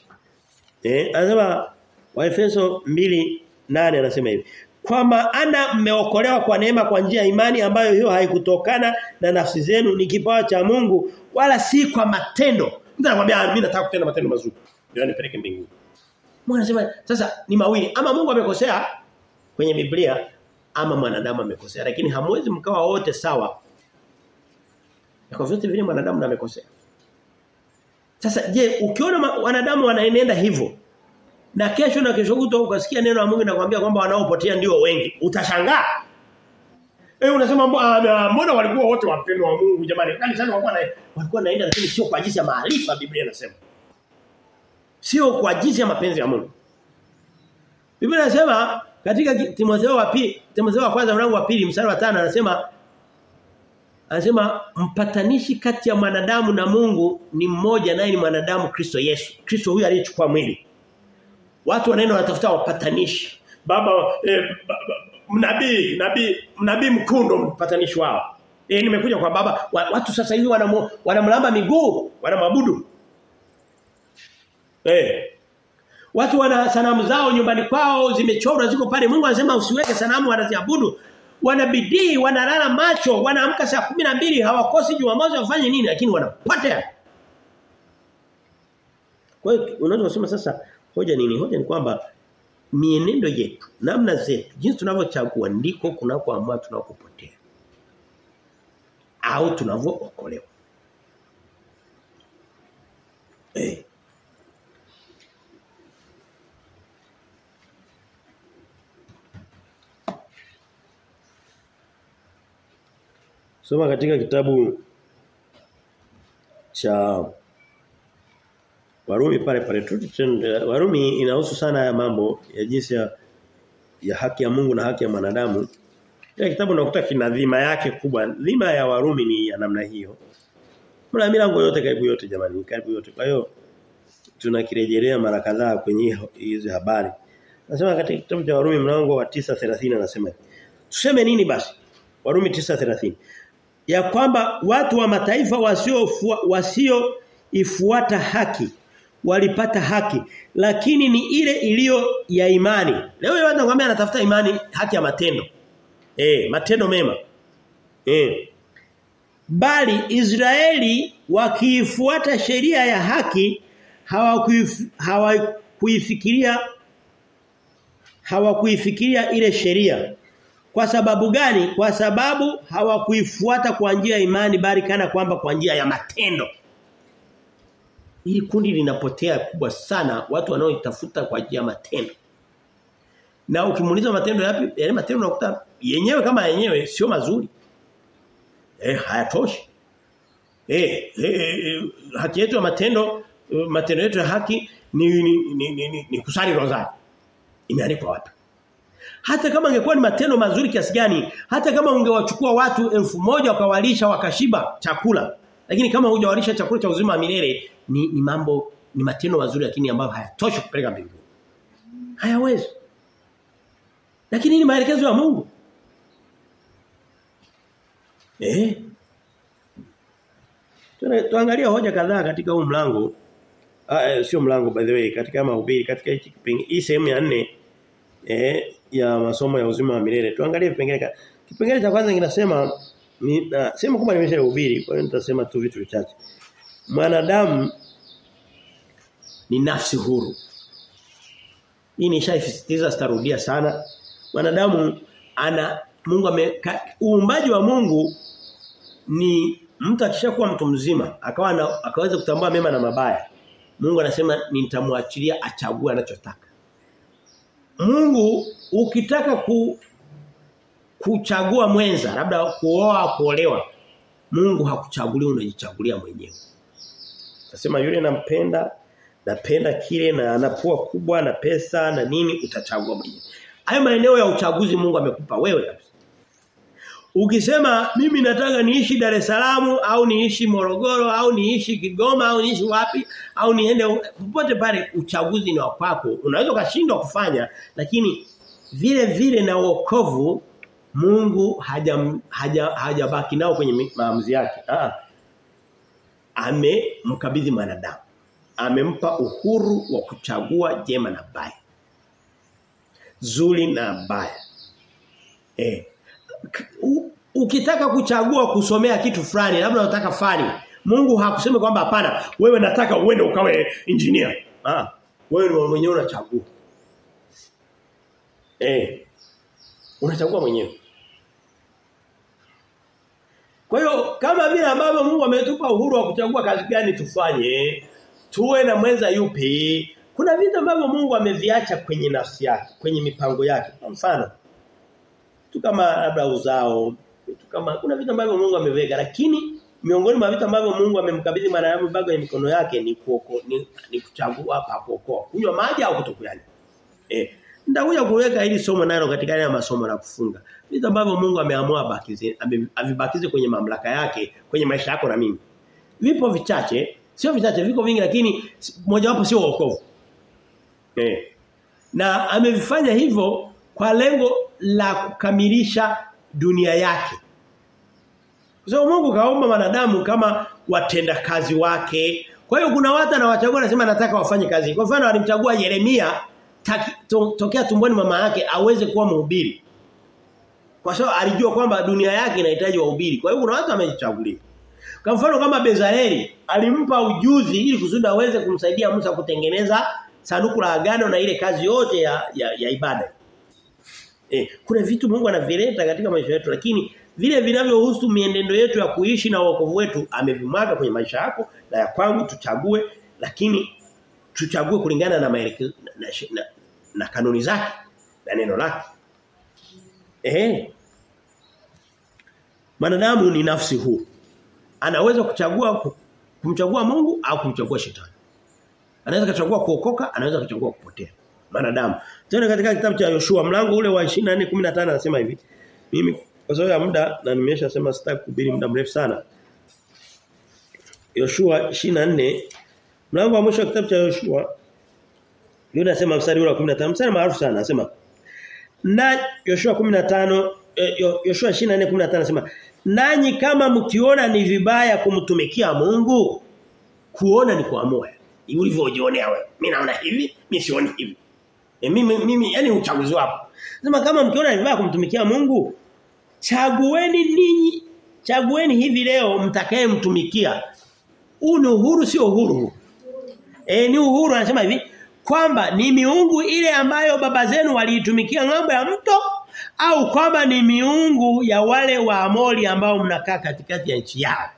eh anasema Waefeso 2:8 anasema hivi kwa maana mmeokolewa kwa neema kwa njia ya imani ambayo hiyo haikutokana na nafsi zenu ni kipawa cha Mungu wala si kwa matendo mtu anakuambia mimi nataka kutenda matendo mazuri ndio nipeleke mbinguni Mungu anasema sasa ni mawili ama Mungu amekosea kwenye Biblia ama mwanadamu amekosea lakini hamwezi mkawa wote sawa. Kwa vyote vile mwanadamu amekosea. Sasa je ukiona wanadamu wanaenenda hivyo na kesho na kesho kutwa ukasikia neno la Mungu linakwambia kwamba wanaopotea ndio wengi utashangaa. Eh unasema mbona walikuwa wote wapendwa wa Mungu jamani kanisani walikuwa na walikuwa naenda lakini sio kwa ajili ya maarifa Biblia inasema. Sio kwa ajili ya mapenzi ya Mungu. Biblia inasema katika Timotheo wa pili, Timotheo wa kwanza mlango wa pili mstari wa 5 anasema anasema mpatanishi kati ya mwanadamu na Mungu ni mmoja naye ni mwanadamu Kristo Yesu. Kristo huyu aliyechukua mwili. Watu wanaenda wanatafuta wapatanishi. Baba eh, nabii nabii mkundo mpatanishi wao. Eh nimekuja kwa baba watu sasa hivi wanamlamba miguu, wanamwabudu. Eh. Watu wana sanamu zao nyumbani kwao zimechorwa ziko pale. Mungu anasema usiweke sanamu wanaziabudu. Wana bidii, wanalala macho, wanaamka saa mbili hawakosi Jumamosi wafanye nini lakini wanapotea. Kwa hiyo unaweza kusema sasa hoja nini? Hoja ni kwamba mienendo yetu, namna zetu, jinsi tunavyochagua ndiko kunakoamua tunakopotea. Au tunavyookolewa. Eh. Soma katika kitabu cha Warumi pale pale Warumi inahusu sana ya mambo ya jinsi ya, ya haki ya Mungu na haki ya mwanadamu. Kile kitabu nakuta kina dhima yake kubwa. Dhima ya Warumi ni ya namna hiyo. Mna milango yote karibu yote jamani, karibu yote. Kwa hiyo tunakirejelea mara kadhaa kwenye hizo habari. Nasema katika kitabu cha Warumi mlango wa 9:30 anasema. Tuseme nini basi? Warumi 9:30 ya kwamba watu wa mataifa wasio wasio ifuata haki walipata haki lakini ni ile iliyo ya imani. Leo yeye anakuambia anatafuta imani haki ya matendo. Eh matendo mema. Eh. Bali Israeli wakiifuata sheria ya haki hawakuifikiria hawakuifikiria ile sheria. Kwa sababu gani? Kwa sababu hawakuifuata kwa njia ya imani bali kana kwamba kwa njia ya matendo. Hili kundi linapotea kubwa sana watu wanaoitafuta kwa ajili ya matendo. Na ukimuuliza matendo yapi? Yale matendo unakuta yenyewe kama yenyewe sio mazuri. Eh hayatoshi. Eh, eh, eh haki yetu ya matendo matendo yetu ya haki ni ni, ni, ni, ni, ni kusali rozari. Imeandikwa wapi? Hata kama angekuwa ni matendo mazuri kiasi gani, hata kama ungewachukua watu elfu moja wakawalisha wakashiba chakula, lakini kama hujawarisha chakula cha uzima wa milele ni, ni mambo ni matendo mazuri lakini ambayo hayatoshi kupeleka mbinguni. Hayawezi. Lakini ni maelekezo ya Mungu. Eh? Tuangalie hoja kadhaa katika huu mlango. Ah, eh, sio mlango by the way, katika mahubiri, katika hiki kipengele, hii sehemu ya 4 eh ya masomo ya uzima wa milele. Tuangalie vipengele. Kipengele cha kwanza kinasema sema kwamba nimeshahubiri, kwa hiyo nitasema tu vitu vichache. Mwanadamu ni nafsi huru. Hii nishaisisitiza sitarudia sana. Mwanadamu ana Mungu ame uumbaji wa Mungu ni mtu akishakuwa mtu mzima akawa na, akaweza kutambua mema na mabaya. Mungu anasema nitamwachilia achague anachotaka. Mungu ukitaka ku kuchagua mwenza labda kuoa kuolewa Mungu hakuchagulia unajichagulia mwenyewe. Nasema yule nampenda napenda kile na anapua kubwa na pesa na nini utachagua mwenyewe. Hayo maeneo ya uchaguzi Mungu amekupa wewe kabisa. Ukisema mimi nataka niishi Dar es Salaam au niishi Morogoro au niishi Kigoma au niishi wapi au niende popote pale uchaguzi ni wa kwako. Unaweza ukashindwa kufanya lakini vile vile na wokovu Mungu hajabaki haja, haja nao kwenye maamuzi yake. Ah. Amemkabidhi mwanadamu. Amempa uhuru wa kuchagua jema na baya. Zuri na baya. Eh. Ukitaka kuchagua kusomea kitu fulani, labda unataka fani. Mungu hakusema kwamba hapana, wewe nataka uende ukawe engineer. Ah, wewe mwenyewe unachagua. Eh. Unachagua mwenyewe. Kwa hiyo kama vile ambavyo Mungu ametupa uhuru wa kuchagua kazi gani tufanye, tuwe na mwenza yupi, kuna vitu ambavyo Mungu ameviacha kwenye nafsi yake, kwenye mipango yake. Kwa mfano, tu kama labda uzao, tu kama kuna vitu ambavyo Mungu ameweka lakini miongoni mwa vitu ambavyo Mungu amemkabidhi mwanadamu bago ya mikono yake ni kuoko, ni, ni kuchagua pa kuokoa. Kunywa maji au kutokuyani. Eh, Nitakuja kuweka hili somo nalo katika ya masomo na kufunga. Vitu ambavyo Mungu ameamua bakize, avibakize kwenye mamlaka yake, kwenye maisha yako na mimi. Vipo vichache, sio vichache, viko vingi lakini moja wapo sio wokovu. Eh. Na amevifanya hivyo kwa lengo la kukamilisha dunia yake. Kwa Mungu kaomba wanadamu kama watenda kazi wake. Kwa hiyo kuna watu anawachagua anasema nataka wafanye kazi. Kwa mfano alimchagua Yeremia taki, to, tokea tumboni mama yake aweze kuwa mhubiri. Kwa sababu alijua kwamba dunia yake inahitaji wahubiri. Kwa hiyo kuna watu amejichagulia. Kwa mfano kama Bezaleli alimpa ujuzi ili kusudi aweze kumsaidia Musa kutengeneza sanduku la agano na ile kazi yote ya ya, ya ibada. Eh, kuna vitu Mungu anavileta katika maisha yetu lakini vile vinavyohusu mienendo yetu ya kuishi na wokovu wetu amevimwaga kwenye maisha yako na ya kwangu tuchague lakini tuchague kulingana na maelekezo na, na, na kanuni zake na neno lake. Eh. Manadamu ni nafsi huu. Anaweza kuchagua kumchagua Mungu au kumchagua shetani. Anaweza kuchagua kuokoka, anaweza kuchagua kupotea. Manadamu. Tena katika kitabu cha Yoshua mlango ule wa 24:15 anasema hivi. Mimi kwa sababu ya muda na nimeshasema sitaki kuhubiri muda mrefu sana. Yoshua 24 mlango wa mwisho wa kitabu cha Yoshua Yule anasema mstari ule wa 15 mstari maarufu sana anasema na Yoshua 15 Yoshua 24:15 anasema nanyi kama mkiona ni vibaya kumtumikia Mungu kuona ni kuamua. Ulivyojionea wewe. Mimi naona hivi mimi sioni hivi. E, mimi mimi yani uchaguzi wako. Sema kama mkiona ni vibaya kumtumikia Mungu chagueni ninyi chagueni hivi leo mtakaye mtumikia huu ni uhuru sio uhuru? Eh ni uhuru anasema hivi kwamba ni miungu ile ambayo baba zenu waliitumikia ng'ambo ya mto au kwamba ni miungu ya wale wa Amori ambao mnakaa katikati ya nchi yao.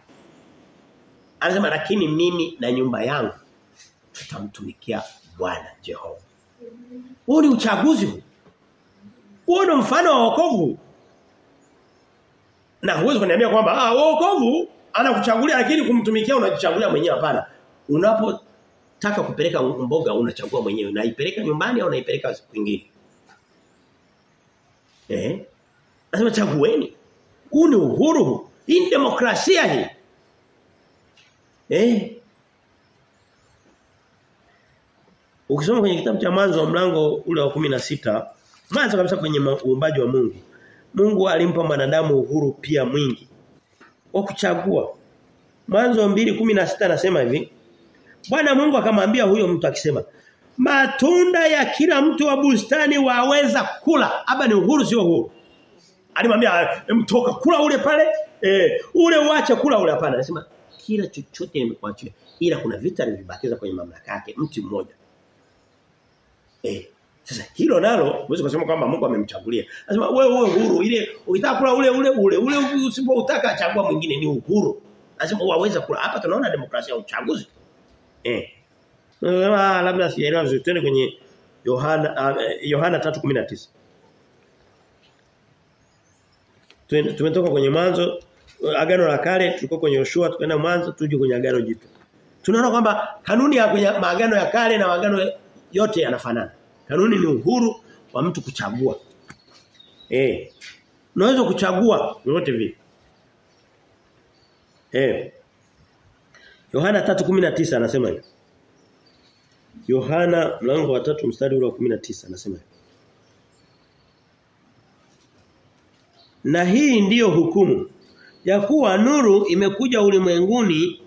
Anasema lakini mimi na nyumba yangu tutamtumikia Bwana Jehova. Huu ni uchaguzi. Huo ni mfano wa wokovu. Na huwezi kuniambia kwamba ah wokovu anakuchagulia lakini kumtumikia unajichagulia mwenyewe hapana. Unapo unataka kupeleka mboga unachagua mwenyewe. Unaipeleka nyumbani au unaipeleka kwingine. Eh? Lazima chagueni. Huu ni uhuru. Hii ni demokrasia hii. Eh? Ukisoma kwenye kitabu cha mwanzo wa mlango ule wa 16, mwanzo kabisa kwenye uumbaji wa Mungu. Mungu alimpa mwanadamu uhuru pia mwingi wa kuchagua. Mwanzo 2:16 nasema hivi. Bwana Mungu akamwambia huyo mtu akisema, "Matunda ya kila mtu wa bustani waweza kula." Hapa ni uhuru sio uhuru. Alimwambia mtoka kula ule pale, eh, ule uache kula ule hapana. Anasema kila chochote nimekuachia. Ila kuna vita nilibakiza kwenye mamlaka yake mtu mmoja. Eh, sasa hilo nalo huwezi kusema kwamba Mungu amemchagulia. Anasema wewe wewe huru ile ukitaka kula ule ule ule ule usipotaka chagua mwingine ni uhuru. Anasema waweza kula. Hapa tunaona demokrasia ya uchaguzi. Eh. Ah labda sijaelewa vizuri twende kwenye Yohana uh, Yohana 3:19. Tumetoka kwenye mwanzo agano la kale tulikuwa kwenye Yoshua tukaenda mwanzo tuje kwenye agano jipya. Tunaona kwamba kanuni ya kwenye maagano ya kale na maagano yote yanafanana. Kanuni ni uhuru wa mtu kuchagua. Eh. Unaweza kuchagua yote vile. Eh. Yohana 3:19 anasema hivi. Yohana mlango wa 3 mstari ule wa 19 anasema hivi. Na hii ndiyo hukumu ya kuwa nuru imekuja ulimwenguni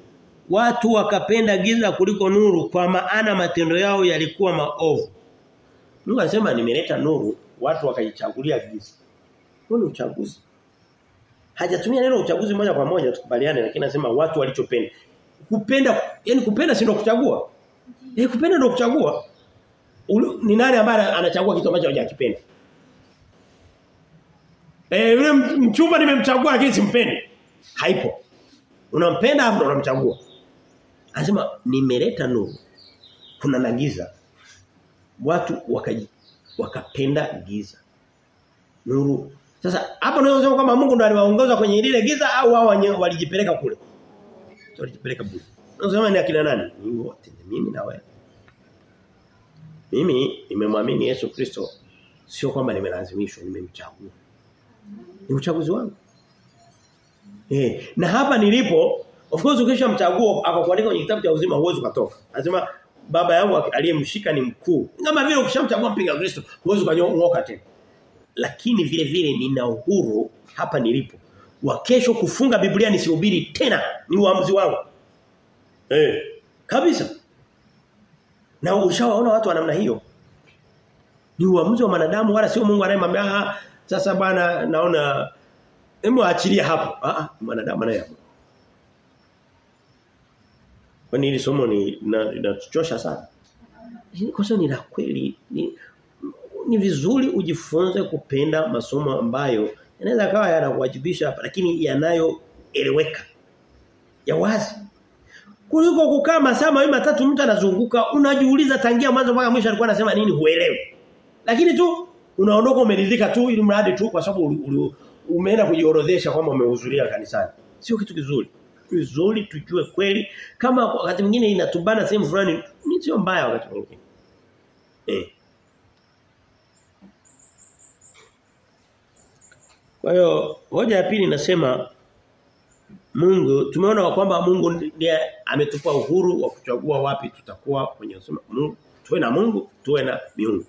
watu wakapenda giza kuliko nuru kwa maana matendo yao yalikuwa maovu. Mungu anasema nimeleta nuru watu wakajichagulia giza. Huo ni uchaguzi. Hajatumia neno uchaguzi moja kwa moja tukubaliane lakini anasema watu walichopenda. Kupenda yani kupenda si ndo kuchagua. Eh kupenda ndo kuchagua. Ulu, ni nani ambaye anachagua kitu ambacho hajakipenda? Eh yule mchumba nimemchagua lakini simpendi. Haipo. Unampenda au unamchagua? Anasema nimeleta nuru. Kuna na giza. Watu wakaji wakapenda giza. Nuru. Sasa hapa unaweza kusema kwamba Mungu ndo aliwaongoza kwenye lile giza au wao walijipeleka kule. Walijipeleka bure. Unasema ni akina nani? Ni wote, mimi na wewe. Mimi nimemwamini Yesu Kristo sio kwamba nimelazimishwa, nimemchagua. Ni uchaguzi wangu. Eh, na hapa nilipo of course ukishamchagua akakuandika kwenye kitabu cha uzima huwezi kutoka. Anasema baba yangu aliyemshika ni mkuu. Kama vile ukishamchagua mpinga Kristo huwezi kunyoka tena. Lakini vile vile nina uhuru hapa nilipo. Wa kesho kufunga Biblia nisihubiri tena ni uamuzi wangu. Eh, kabisa. Na ushawaona watu wa namna hiyo. Ni uamuzi wa wanadamu wala sio Mungu anayemwambia ah sasa bana naona hebu achilia hapo. Ah ah mwanadamu hapo. Kwani hili somo ni linatuchosha sana. Hii kosa ni la kweli ni ni vizuri ujifunze kupenda masomo ambayo yanaweza kawa yanakuwajibisha hapa lakini yanayoeleweka. Ya wazi. Kuliko kukaa masaa mawili matatu mtu anazunguka unajiuliza tangia mwanzo mpaka mwisho alikuwa anasema nini huelewi. Lakini tu unaondoka umeridhika tu ili mradi tu kwa sababu umeenda kujiorodhesha kwamba umehudhuria kanisani. Sio kitu kizuri. kizuri tujue kweli kama wakati mwingine inatubana sehemu fulani ni sio mbaya wakati mwingine. Eh. Kwa hiyo hoja ya pili nasema Mungu tumeona kwamba Mungu ndiye ametupa uhuru wa kuchagua wapi tutakuwa kwenye usema Mungu tuwe na Mungu tuwe na miungu.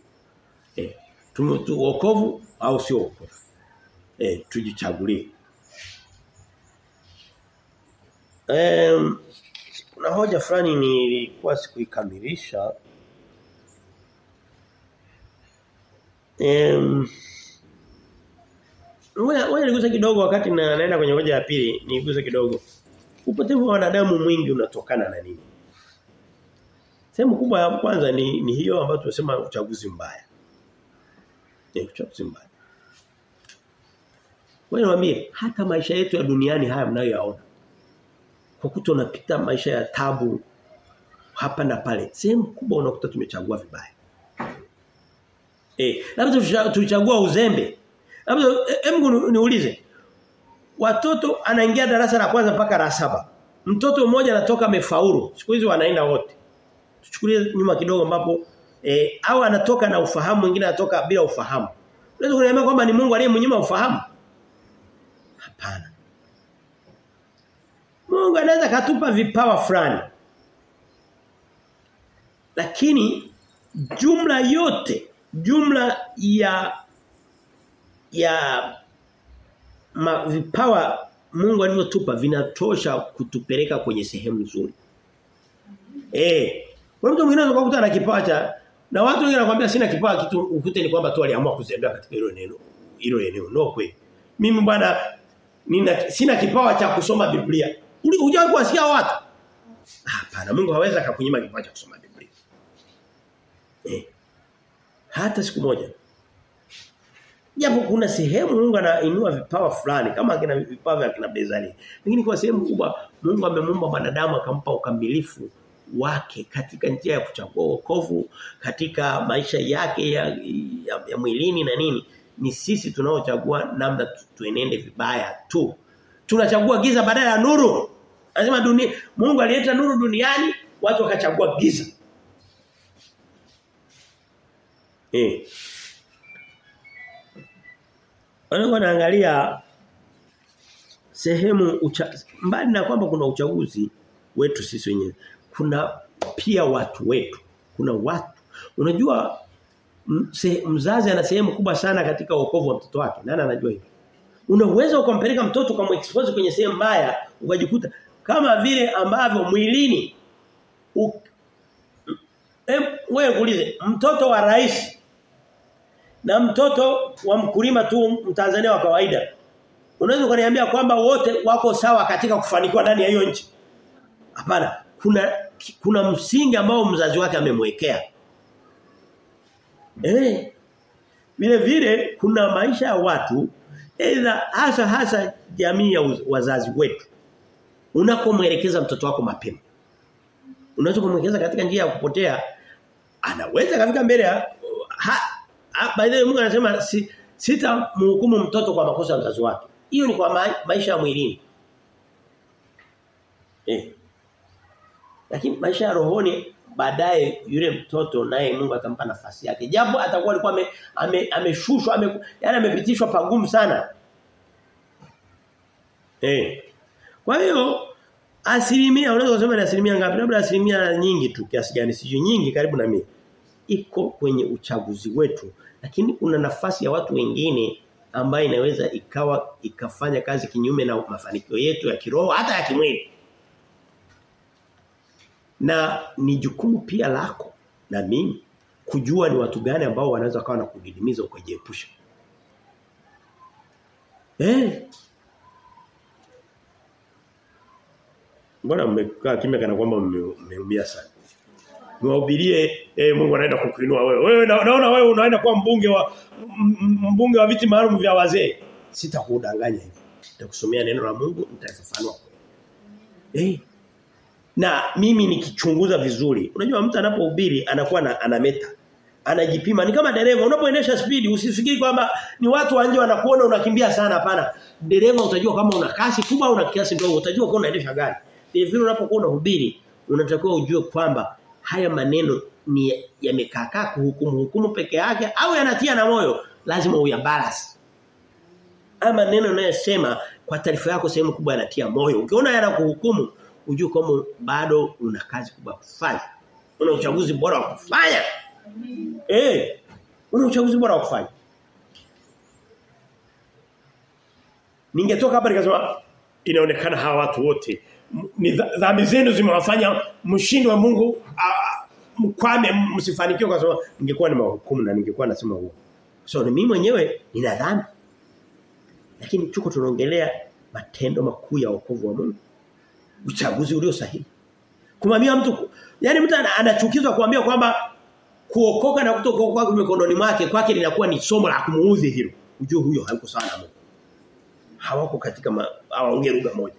Eh tu wokovu au sio wokovu. Eh tujichagulie. Um, kuna hoja fulani nilikuwa sikuikamilisha. Um, Wewe nigusa kidogo wakati na naenda kwenye hoja ya pili, nigusa kidogo. Upotevu wa wanadamu mwingi unatokana na nini? Sehemu kubwa ya kwanza ni, ni hiyo ambayo tunasema uchaguzi mbaya. Ni uchaguzi mbaya. Wewe niambie hata maisha yetu ya duniani haya mnayoyaona. Kwa kuto unapita maisha ya tabu hapa na pale. Sehemu kubwa unakuta tumechagua vibaya. Eh, labda tulichagua uzembe. Labda hebu niulize. Watoto anaingia darasa la kwanza mpaka la saba. Mtoto mmoja anatoka amefaulu. Siku hizi wanaenda wote. tuchukulie nyuma kidogo ambapo eh, au anatoka na ufahamu mwingine anatoka bila ufahamu. Unaweza kuniambia kwamba ni Mungu aliyemnyima ufahamu? Hapana. Mungu anaweza katupa vipawa fulani. Lakini jumla yote, jumla ya ya ma, vipawa Mungu alivyotupa vinatosha kutupeleka kwenye sehemu nzuri. Eh, Kwa mtu mwingine anaweza kukuta ana kipawa cha na watu wengine wanakuambia sina kipawa kitu ukute ni kwamba tu aliamua kuzembea katika hilo neno. Hilo eneo no kweli. Mimi bwana nina sina kipawa cha kusoma Biblia. Unajua kuwasikia watu? Hapana, Mungu hawezi akakunyima kipawa cha kusoma Biblia. Eh. Hata siku moja. Japo kuna sehemu Mungu anainua vipawa fulani kama kina vipawa vya kina Bezali. Lakini kwa sehemu kubwa Mungu amemuumba mwanadamu akampa ukamilifu wake katika njia ya kuchagua wokovu, katika maisha yake ya, ya, ya mwilini na nini. Ni sisi tunaochagua namna tu, tuenende vibaya tu. Tunachagua giza badala ya nuru. Anasema dunia Mungu alileta nuru duniani, watu wakachagua giza. Eh. Wanakuwa naangalia sehemu ucha, mbali na kwamba kuna uchaguzi wetu sisi wenyewe. Kuna pia watu wetu. Kuna watu. Unajua mzazi ana sehemu kubwa sana katika wokovu wa mtoto wake. Nani anajua hivyo? Unaweza ukampeleka mtoto ukamexpose kwenye sehemu mbaya ukajikuta kama vile ambavyo mwilini wewe kuulize mtoto wa rais na mtoto wa mkulima tu mtanzania wa kawaida. Unaweza kuniambia kwamba wote wako sawa katika kufanikiwa ndani ya hiyo nchi? Hapana. Kuna kuna msingi ambao mzazi wake amemwekea. Eh vile vile kuna maisha ya watu aidha hasa hasa jamii ya wazazi wetu. Unakomwelekeza mtoto wako mapema. Unaweza kumwelekeza katika njia ya kupotea anaweza kafika mbele ya by the way Mungu anasema si, sita mhukumu mtoto kwa makosa ya mzazi wake hiyo ni kwa ma, maisha ya mwilini eh lakini maisha ya rohoni baadaye yule mtoto naye Mungu atampa nafasi yake. Japo atakuwa alikuwa ameshushwa ame, ame yani amepitishwa pagumu sana. Eh. Kwa hiyo asilimia unaweza kusema ni asilimia ngapi? Labda asilimia nyingi tu kiasi gani sijui nyingi karibu na mimi. Iko kwenye uchaguzi wetu. Lakini kuna nafasi ya watu wengine ambayo inaweza ikawa ikafanya kazi kinyume na mafanikio yetu ya kiroho hata ya kimwili. Na ni jukumu pia lako na mimi kujua ni watu gani ambao wanaweza kawa na kudidimiza ukajiepusha. Eh? Mbona mmekaa kimya kana kwamba mmeumia sana? Niwahubirie eh Mungu anaenda kukuinua wewe. Wewe naona wewe unaenda kuwa mbunge wa mbunge wa viti maalum vya wazee. Sitakudanganya hivi. Nitakusomea neno la Mungu nitafafanua kweli. Eh na mimi nikichunguza vizuri. Unajua mtu anapohubiri anakuwa na anameta. Anajipima. Ni kama dereva unapoendesha spidi usifikiri kwamba ni watu wanje wanakuona unakimbia sana hapana. Dereva utajua kama una kasi kubwa au una kiasi ndogo utajua kama unaendesha gari. Vile vile unapokuwa unahubiri unatakiwa ujue kwamba haya maneno ni yamekaa kuhukumu hukumu peke yake au yanatia na moyo lazima uyabalance. Haya maneno unayosema kwa taarifa yako sehemu kubwa yanatia moyo. Ukiona yanakuhukumu ujue kama bado una kazi kubwa kufanya. Una uchaguzi bora wa kufanya. Eh. Una uchaguzi bora wa kufanya. Ningetoka hapa nikasema inaonekana hawa watu wote dhambi zenu zimewafanya mshindi wa Mungu mkwame msifanikiwe kwa sababu ningekuwa ni mahukumu na ningekuwa nasema huo. So ni mimi mwenyewe nina dhambi. Lakini tuko tunaongelea matendo makuu ya wokovu wa Mungu uchaguzi ulio sahihi. Kumwambia mtu yani mtu anachukizwa kuambia kwamba kuokoka na kutokoka mikononi mwake kwake linakuwa ni somo la kumuudhi hilo. Ujue huyo hayuko sawa na Mungu. Hawako katika hawaongee lugha moja.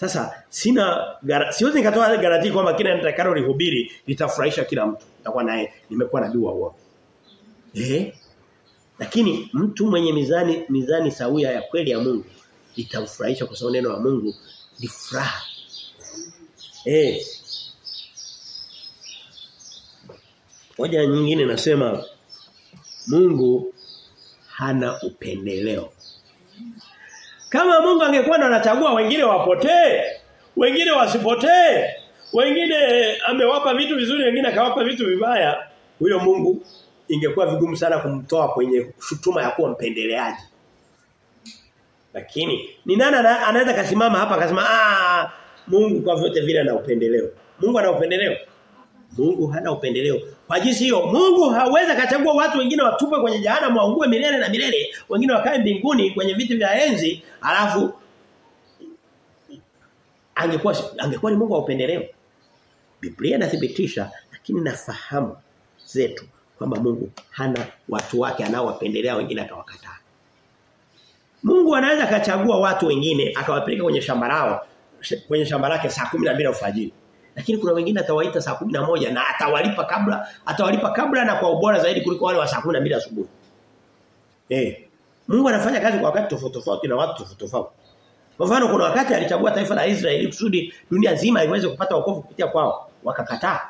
Sasa sina siwezi nikatoa garantii kwamba kila nitakalo lihubiri litafurahisha kila mtu. Nitakuwa naye nimekuwa na dua uongo. Eh? Lakini mtu mwenye mizani mizani sawia ya kweli ya Mungu itamfurahisha kwa sababu neno la Mungu ni furaha. Eh. Moja nyingine nasema Mungu hana upendeleo. Kama Mungu angekuwa anachagua wengine wapotee, wengine wasipotee, wengine amewapa vitu vizuri, wengine akawapa vitu vibaya, huyo Mungu ingekuwa vigumu sana kumtoa kwenye shutuma ya kuwa mpendeleaji. Lakini ni nani anaweza kasimama hapa akasema ah Mungu kwa vyote vile ana upendeleo. Mungu ana upendeleo. Mungu hana upendeleo. Kwa jinsi hiyo Mungu hawezi kachagua watu wengine watupe kwenye jehanamu waungue milele na milele, wengine wakae mbinguni kwenye viti vya enzi, alafu angekuwa angekuwa ni Mungu wa upendeleo. Biblia inathibitisha lakini nafahamu zetu kwamba Mungu hana watu wake anaowapendelea wengine akawakataa. Mungu anaweza kachagua watu wengine akawapeleka kwenye shamba lao kwenye shamba lake saa 12 alfajiri. Lakini kuna wengine atawaita saa moja na atawalipa kabla atawalipa kabla na kwa ubora zaidi kuliko wale wa saa 12 asubuhi. Eh. Mungu anafanya kazi kwa wakati tofauti tofauti na watu tofauti tofauti. Kwa mfano kuna wakati alichagua taifa la Israeli kusudi dunia nzima iweze kupata wokovu kupitia kwao, wakakataa.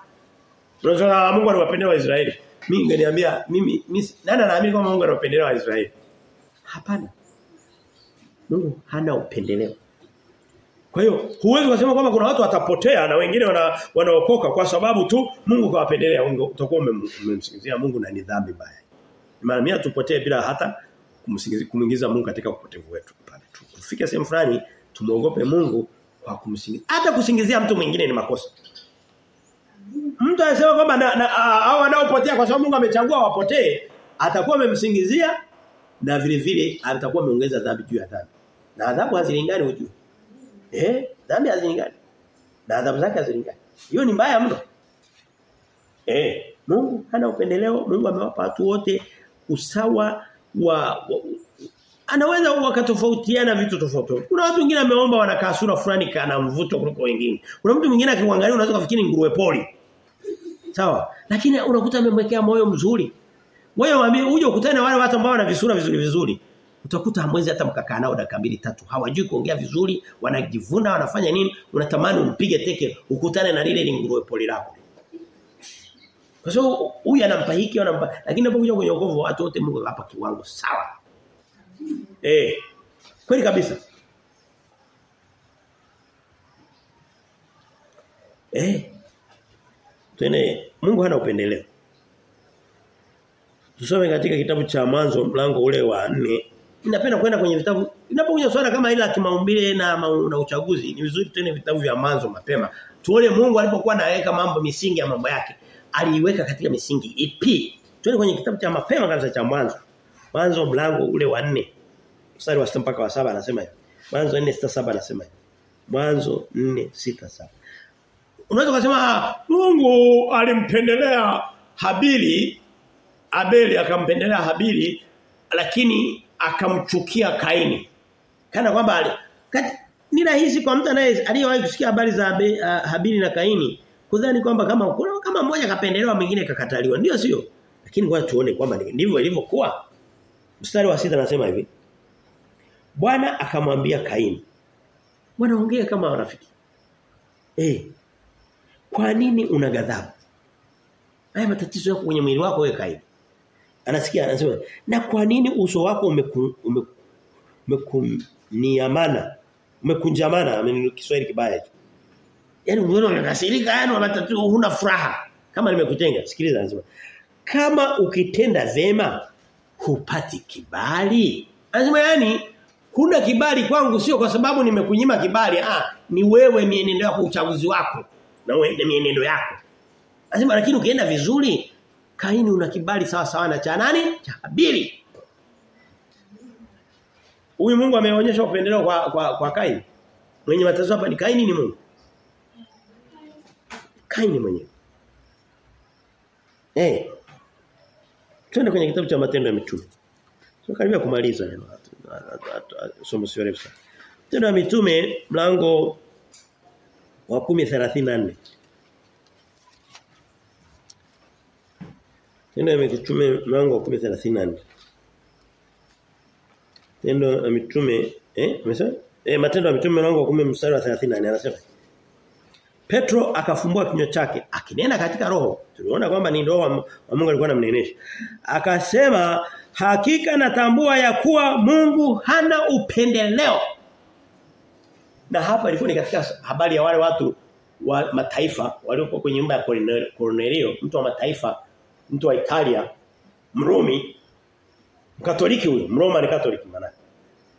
Unajua Mungu aliwapendelea Waisraeli. Mimi ngeniambia mimi, mimi nani anaamini kwamba Mungu anawapendelea Waisraeli? Hapana. Mungu hana upendeleo. Kwa hiyo huwezi kusema kwamba kuna watu watapotea na wengine wana, wanaokoka kwa sababu tu Mungu kawapendelea utakuwa umemsingizia Mungu na ni dhambi mbaya. Maana mimi tupotee bila hata kumuingiza Mungu katika upotevu wetu pale tu. Kufika sehemu fulani tumuogope Mungu kwa kumsingizia. Hata kusingizia mtu mwingine ni makosa. Mtu anasema kwamba hao wanaopotea kwa sababu Mungu amechagua wapotee, atakuwa amemsingizia na vile vile atakuwa ameongeza dhambi juu ya dhambi. Na adhabu hazilingani ujue. Eh, dhambi hazilingani. Na adhabu zake hazilingani. Hiyo ni mbaya mno. Eh, Mungu hana upendeleo, Mungu amewapa watu wote usawa wa, wa anaweza wakatofautiana vitu tofauti. Kuna watu wengine ameomba wanakaa sura fulani kana mvuto kuliko wengine. Kuna mtu mwingine akimwangalia unaweza kufikiri nguruwe poli. Sawa? Lakini unakuta amemwekea moyo mzuri. Wewe waambie uje ukutane na wale watu ambao wana visura vizuri vizuri. Utakuta hamwezi hata mkakaa nao dakika mbili tatu. Hawajui kuongea vizuri, wanajivuna, wanafanya nini? Unatamani umpige teke, ukutane na lile linguruwe poli lako. Kwa sababu huyu anampa hiki, anampa. Lakini unapokuja kwenye wokovu watu wote Mungu hapa kiwango sawa. Eh. Kweli kabisa. Eh. Tene Mungu hana upendeleo. Tusome katika kitabu cha mwanzo mlango ule wa 4. Ninapenda kwenda kwenye vitabu. Inapokuja swala kama ile la kimaumbile na na uchaguzi, ni vizuri tuende vitabu vya mwanzo mapema. Tuone Mungu alipokuwa anaweka mambo misingi ya mambo yake. Aliiweka katika misingi ipi? Tuende kwenye kitabu cha mapema kabisa cha mwanzo. Mwanzo mlango ule wa 4. Mstari wa 6 mpaka wa 7 anasema hivi. Mwanzo 4:6-7 anasema hivi. Mwanzo 4:6-7. Unaweza kusema Mungu alimpendelea Habili Abeli akampendelea Habili lakini akamchukia Kaini. Kana kwamba ni rahisi kwa mtu anaye aliyewahi kusikia habari za Abe, uh, Habili na Kaini kudhani kwamba kama kuna kama mmoja kapendelewa mwingine kakataliwa. Ndio sio? Lakini ngoja tuone kwamba ndivyo ilivyokuwa. Mstari wa sita anasema hivi. Bwana akamwambia Kaini. Bwana ongea kama rafiki. Eh. Kwa nini una ghadhabu? Haya matatizo yako kwenye mwili wako wewe Kaini. Anasikia anasema, "Na kwa nini uso wako umeku, umeku, umekuniamana? Umekunjamana?" ameniliki Kiswahili kibaya hicho. Yaani unaona unakasirika, yani unatatua huna furaha. Kama nimekutenga, sikiliza anasema. Kama ukitenda vema hupati kibali. Anasema yani kuna kibali kwangu sio kwa sababu nimekunyima kibali, ah ni wewe mienendo yako uchaguzi wako na wewe mienendo yako. Anasema lakini ukienda vizuri Kaini una kibali sawa sawa na cha nani? Cha Habili. Huyu Mungu ameonyesha upendeleo kwa kwa, kwa Kaini. Mwenye matatizo hapa ni Kaini ni Mungu. Kaini mwenyewe. Eh. Twende kwenye kitabu cha Matendo ya Mitume. Sio karibia kumaliza leo. Somo sio refu sana. Matendo ya Mitume mlango wa 10:34. Tendo ya mitume mlango wa 10:34. Tendo ya mitume eh umesema? Eh matendo ya mitume mlango wa 10 mstari wa 34 anasema. Petro akafumbua kinywa chake akinena katika roho. Tuliona kwamba ni roho wa Mungu alikuwa anamnenesha. Akasema hakika natambua ya kuwa Mungu hana upendeleo. Na hapa ilikuwa ni katika habari ya wale watu wa mataifa waliokuwa kwenye nyumba ya Cornelio, mtu wa mataifa, mtu wa Italia, Mrumi, Mkatoliki huyo, Mroma ni Katoliki maana.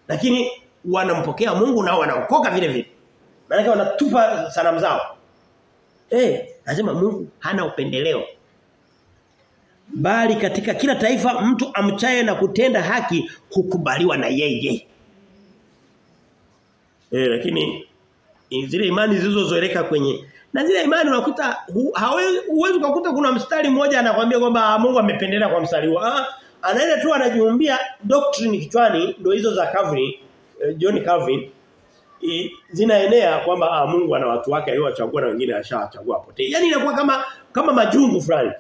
Lakini wanampokea Mungu na wanaokoka vile vile. Maana wanatupa sanamu zao. Eh, lazima Mungu hana upendeleo. Bali katika kila taifa mtu amchaye na kutenda haki hukubaliwa na yeye. Eh, lakini zile imani zilizozoeleka kwenye na zile imani unakuta huwezi kukuta kuna mstari mmoja anakuambia kwamba Mungu amependelea kwa mstari huo. Ah, anaenda tu anajiumbia doctrine kichwani ndio hizo za Calvin, eh, John Calvin zinaenea kwamba ah, Mungu ana watu wake aliowachagua na wengine ashawachagua apotee. Yaani inakuwa kama kama majungu fulani.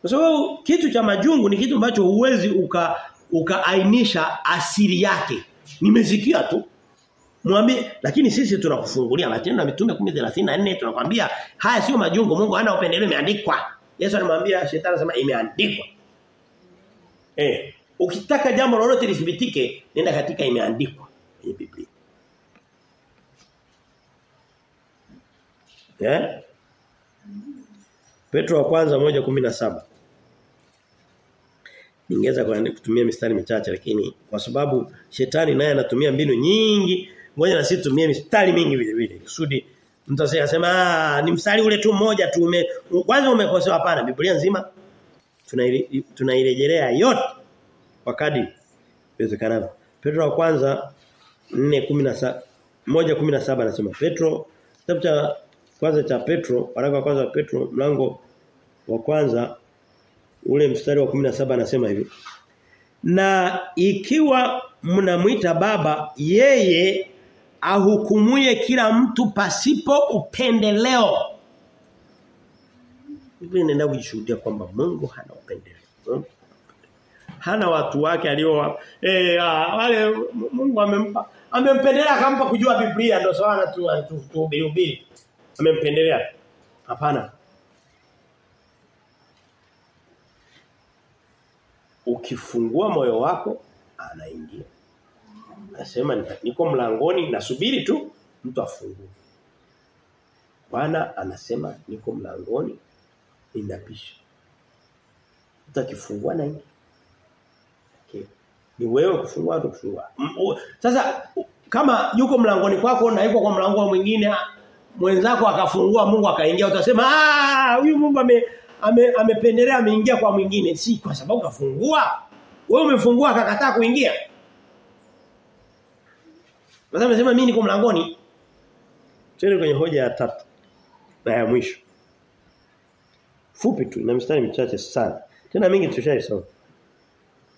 Kwa sababu kitu cha majungu ni kitu ambacho huwezi uka ukaainisha asili yake. nimezikia tu. Mwambie lakini sisi tunakufungulia matendo na mitume 10:34 tunakwambia haya sio majungu Mungu hana upendeleo imeandikwa. Yesu anamwambia shetani anasema imeandikwa. Eh, ukitaka jambo lolote lithibitike nenda katika imeandikwa kwenye Biblia. Eh? Petro wa kwanza 1:17. Ningeweza kutumia mistari michache lakini kwa sababu shetani naye anatumia mbinu nyingi, ngoja na sisi tumie mistari mingi vile vile. Kusudi mtu asiyasema ah ni mstari ule tu mmoja tu ume kwanza umekosewa hapana Biblia nzima tunairejelea yote kwa kadri iwezekanavyo. Petro wa kwanza 4:17 1:17 anasema Petro kitabu cha kwanza cha Petro, waraka wa kwanza wa Petro mlango wa kwanza ule mstari wa 17 anasema hivi. Na ikiwa mnamuita baba yeye ahukumuye kila mtu pasipo upendeleo. Biblia inaenda kujishuhudia kwamba Mungu hana upendeleo. Hana watu wake alio eh wale Mungu amempa amempendelea akampa kujua Biblia ndio sawa tu tuhubiri. Amempendelea. Hapana. Ukifungua moyo wako anaingia. Nasema niko mlangoni nasubiri tu mtu afungue. Bwana anasema niko mlangoni ninapisha. Utakifungua na nini? Okay. Ni wewe kufungua au kufungua. Sasa kama yuko mlangoni kwako na yuko kwa mlango mwingine mwenzako akafungua Mungu akaingia utasema ah huyu Mungu ame amependelea ame ameingia kwa mwingine si kwa sababu kafungua wewe umefungua akakataa kuingia Sasa amesema mimi niko mlangoni. Twende kwenye hoja ya tatu na ya mwisho. Fupi tu na mistari michache sana. Tena mingi tushaisoma.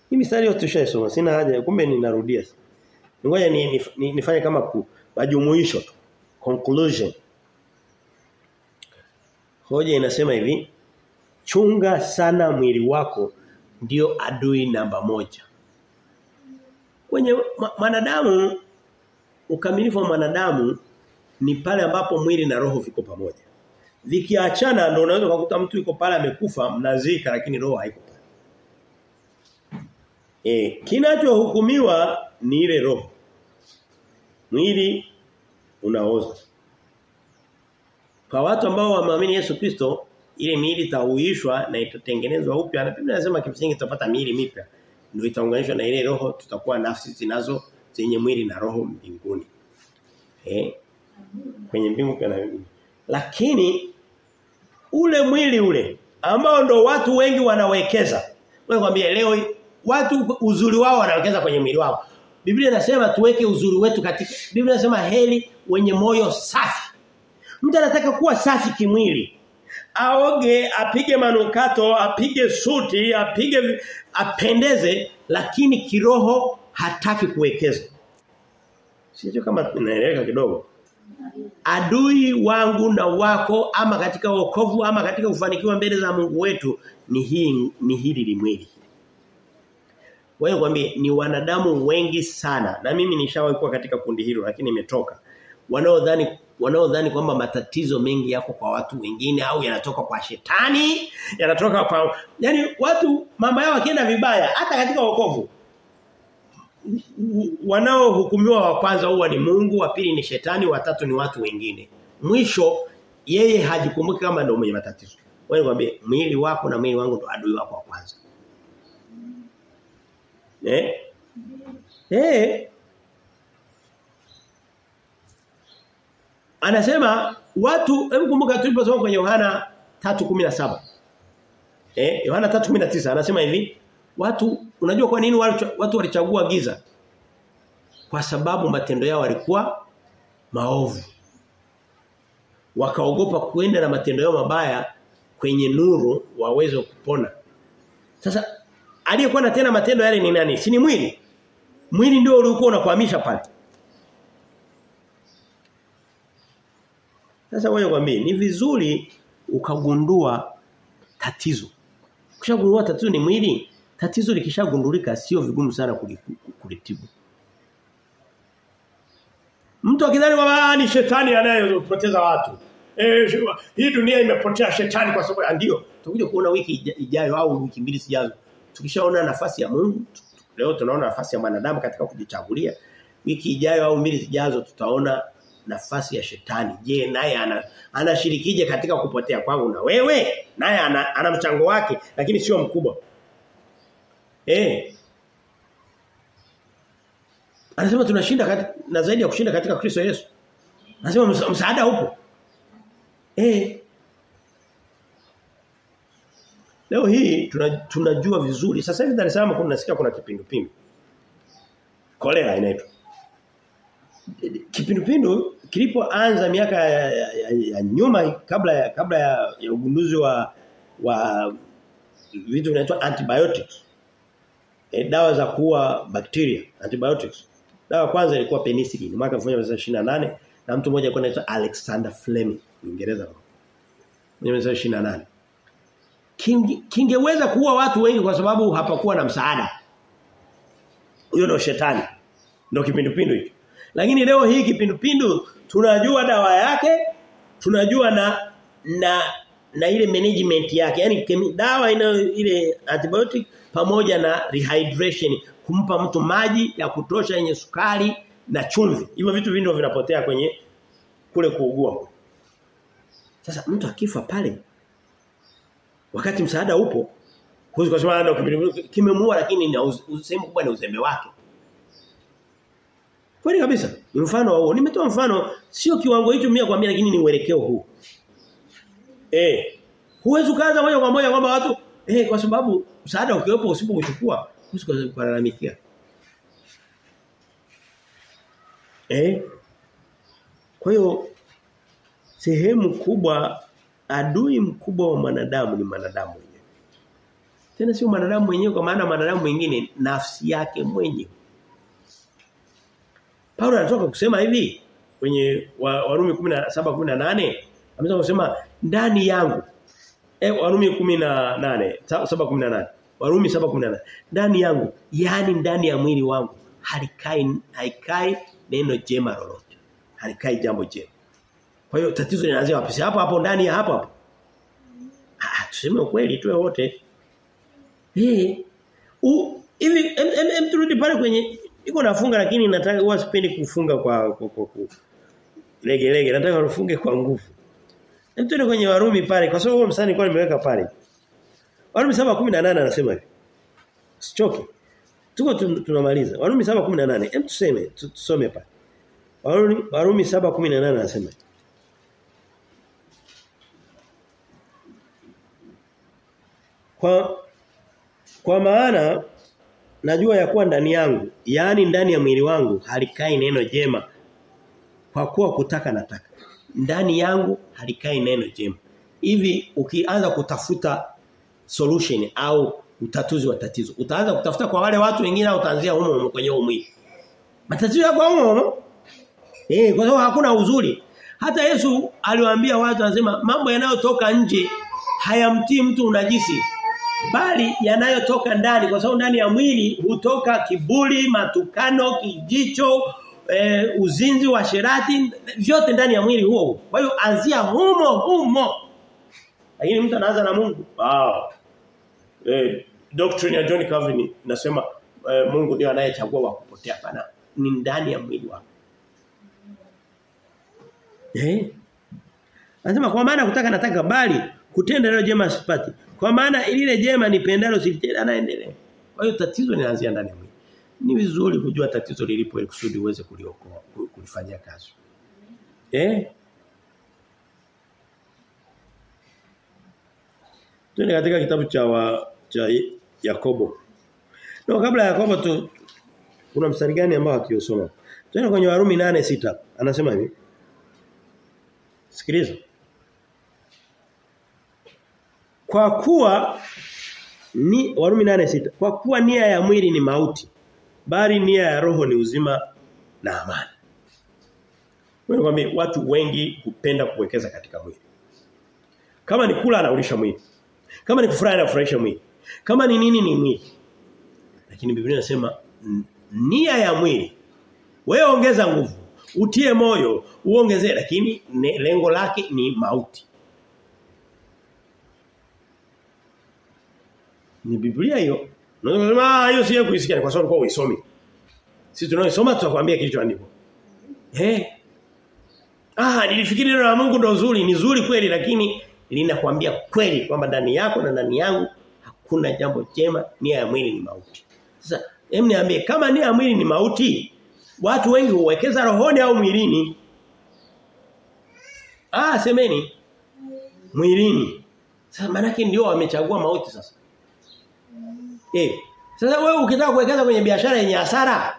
Hii mistari yote tushaisoma sina haja kumbe ninarudia. Ngoja ni, ni, ni, nifanye kama ku, majumuisho tu. Conclusion. Hoja inasema hivi chunga sana mwili wako ndio adui namba moja. Kwenye mwanadamu ukamilifu wa mwanadamu ni pale ambapo mwili na roho viko pamoja. Vikiachana ndio unaweza kukuta mtu yuko pale amekufa mnazika lakini roho haiko pale. Eh kinachohukumiwa ni ile roho. Mwili unaoza. Kwa watu ambao wameamini Yesu Kristo ile miili itahuishwa na itatengenezwa upya. Na Biblia inasema kimsingi tutapata miili mipya. Ndio itaunganishwa na ile roho tutakuwa nafsi zinazo zenye mwili na roho mbinguni. Eh? Kwenye mbingu kana mbinguni lakini ule mwili ule ambao ndo watu wengi wanawekeza. Wewe leo watu uzuri wao wanawekeza kwenye mwili wao. Biblia inasema tuweke uzuri wetu katika Biblia inasema heli wenye moyo safi. Mtu anataka kuwa safi kimwili. Aoge apige manukato apige suti apige apendeze lakini kiroho hataki kuwekeza sio kama inaeleweka kidogo. Adui wangu na wako ama katika wokovu ama katika kufanikiwa mbele za Mungu wetu ni hii ni hili limwili wewe kwambie ni wanadamu wengi sana. Na mimi nishawahi kuwa katika kundi hilo lakini nimetoka. Wanaodhani wanaodhani kwamba matatizo mengi yako kwa watu wengine au yanatoka kwa shetani, yanatoka kwa yani watu mambo yao yakienda vibaya hata katika wokovu wanaohukumiwa wa kwanza huwa ni Mungu, wa pili ni shetani, wa tatu ni watu wengine. Mwisho yeye hajikumbuki kama ndio mwenye matatizo. Wewe nikwambie mwili wako na mwili wangu ndio adui wako wa kwanza. Eh? Eh? Anasema watu hebu kumbuka tuliposoma kwenye Yohana 3:17. Eh, Yohana 3:19 anasema hivi, watu unajua kwa nini watu walichagua giza? Kwa sababu matendo yao walikuwa maovu. Wakaogopa kuenda na matendo yao mabaya kwenye nuru waweze kupona. Sasa aliyekuwa na tena matendo yale ni nani? Si ni mwili. Mwili ndio uliokuwa unakuhamisha pale. Sasa wewe kwambie ni vizuri ukagundua tatizo. Ukishagundua tatizo ni mwili, tatizo likishagundulika sio vigumu sana kulitibu. Mtu akidhani kwamba ni shetani anayepoteza watu. Eh hii dunia imepotea shetani kwa sababu ndio. Tutakuja kuona wiki ijayo au wiki mbili zijazo. Tukishaona nafasi ya Mungu, leo tunaona nafasi ya mwanadamu katika kujichagulia. Wiki ijayo au mbili zijazo tutaona nafasi ya shetani. Je, naye ana anashirikije katika kupotea kwangu na wewe? Naye ana, ana mchango wake lakini sio mkubwa. Eh. Anasema tunashinda na zaidi ya kushinda katika Kristo Yesu. Anasema msaada upo. Eh. Leo hii tunajua vizuri. Sasa hivi Dar es Salaam kuna nasikia kuna kipindupindu. Kolera inaitwa. Kipindupindu kilipoanza miaka ya, ya, ya, ya nyuma kabla ya kabla ya, ya ugunduzi wa wa vitu vinaitwa antibiotics. E, dawa za kuua bakteria, antibiotics. Dawa kwanza ilikuwa penicillin mwaka 1928 na mtu mmoja alikuwa anaitwa Alexander Fleming, Uingereza. 1928. Kinge, kingeweza kuua watu wengi kwa sababu hapakuwa na msaada. Huyo ndio shetani. Ndio kipindupindu hicho. Lakini leo hii kipindupindu tunajua dawa yake, tunajua na na na ile management yake. Yaani dawa ina ile antibiotic pamoja na rehydration kumpa mtu maji ya kutosha yenye sukari na chumvi. Hivyo vitu vingi vinapotea kwenye kule kuugua. Sasa mtu akifa pale wakati msaada upo huwezi kusema ndio kimemuua lakini sehemu kubwa ni uzembe wake. Kweli kabisa. Ni mfano huo. Nimetoa mfano sio kiwango hicho mia kwa mia lakini ni uelekeo huu. Eh. Huwezi kuanza moja kwa moja kwamba watu eh kwa sababu msaada ukiwepo usipomchukua huwezi kulalamikia. Eh? Kwa hiyo sehemu kubwa adui mkubwa wa mwanadamu ni mwanadamu mwenyewe. Tena sio mwanadamu mwenyewe kwa maana mwanadamu mwingine nafsi yake mwenyewe. Paulo anatoka kusema hivi kwenye Warumi 17:18 amesema kusema ndani yangu eh Warumi 18 7:18 Warumi 7:18 ndani yangu yani ndani ya mwili wangu halikai haikai neno jema lolote. Halikai jambo jema. Kwa hiyo tatizo linaanzia wapi? Hapo hapo ndani ya hapo hapo? Ah tuseme ukweli tuwe wote. Eh hivi em turudi pale kwenye Iko nafunga lakini nataka huwa sipendi kufunga kwa kwa, kwa, kwa lege lege. Nataka ufunge kwa nguvu. Mtu kwenye Warumi pale kwa sababu huo msani nilikuwa nimeweka pale. Warumi 7:18 anasema hivi. Sichoke. Tuko tunamaliza. Warumi 7:18. Hem tuseme tusome pale. Warumi Warumi 7:18 anasema hivi. Kwa kwa maana najua ya kuwa ndani yangu yaani ndani ya mwili wangu halikai neno jema kwa kuwa kutaka nataka ndani yangu halikai neno jema. Hivi ukianza kutafuta solution au utatuzi wa tatizo utaanza kutafuta kwa wale watu wengine au utaanzia humo humo kwenye mwili matatizo yako humo humo. Eh kwa sababu hakuna uzuri. Hata Yesu aliwaambia watu anasema mambo yanayotoka nje hayamtii mtu unajisi bali yanayotoka ndani kwa sababu ndani ya mwili hutoka kiburi, matukano, kijicho, e, uzinzi wa sherati vyote ndani ya mwili huo. Kwa hiyo anzia humo humo. Lakini mtu anaanza na Mungu. Wow. Eh doctrine ya John Calvin inasema eh, Mungu ndiye anayechagua wa kupotea pana ni ndani ya mwili wako. Eh? Anasema kwa maana kutaka nataka bali kutenda leo jema sipati. Kwa maana lile jema nipendalo silitenda naendelee. Kwa hiyo tatizo linaanzia ndani ya mwili. Ni vizuri kujua tatizo lilipo ili kusudi uweze kuliokoa kulifanyia kazi. Eh? Tuende katika kitabu cha wa, cha Yakobo. No kabla ya Yakobo tu kuna mstari gani ambao akiusoma? Tuende kwenye Warumi 8:6. Anasema hivi. Sikiliza. Kwa kuwa ni Warumi 8:6. Kwa kuwa nia ya mwili ni mauti, bali nia ya roho ni uzima na amani. Wewe watu wengi hupenda kuwekeza katika mwili. Kama ni kula anaulisha mwili. Kama ni kufurahi anafurahisha mwili. Kama ni nini ni mwili. Lakini Biblia inasema nia ya mwili wewe ongeza nguvu, utie moyo, uongezee lakini ne, lengo lake ni mauti. Ni Biblia hiyo. Unaweza kusema hiyo siyo kuisikia kwa sababu kwa uisomi. Sisi tunaoisoma tutakwambia kilichoandikwa. Eh. Ah, nilifikiri neno la Mungu ndo zuri, ni zuri kweli lakini linakwambia kweli kwamba ndani yako na ndani yangu hakuna jambo jema, nia ya mwili ni mauti. Sasa hem niambie kama nia ya mwili ni mauti, watu wengi huwekeza rohoni au mwilini? Ah, semeni. Mwilini. Sasa manake ndio wamechagua mauti sasa. Eh. Sasa wewe ukitaka kuwekeza kwenye biashara yenye hasara,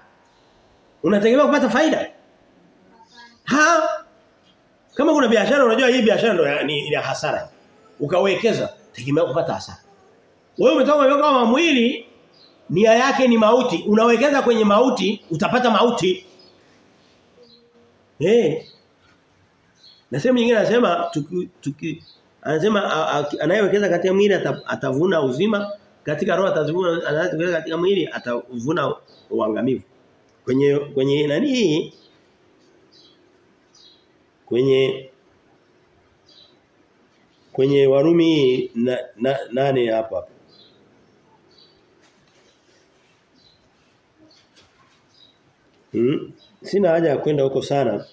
unategemea kupata faida? Ha? Kama kuna biashara unajua hii biashara ndio ni ya hasara. Ukawekeza, tegemea kupata hasara. Wewe umetoka umeweka mwili nia yake ni mauti. Unawekeza kwenye mauti, utapata mauti. Eh. Na sehemu nyingine anasema tuki, tuki anasema anayewekeza katika mwili atavuna uzima, katika roho atazunguka anaweza katika mwili atavuna uangamivu. Kwenye kwenye nani kwenye kwenye Warumi na, na, nane hapa Hmm? Sina haja ya kwenda huko sana.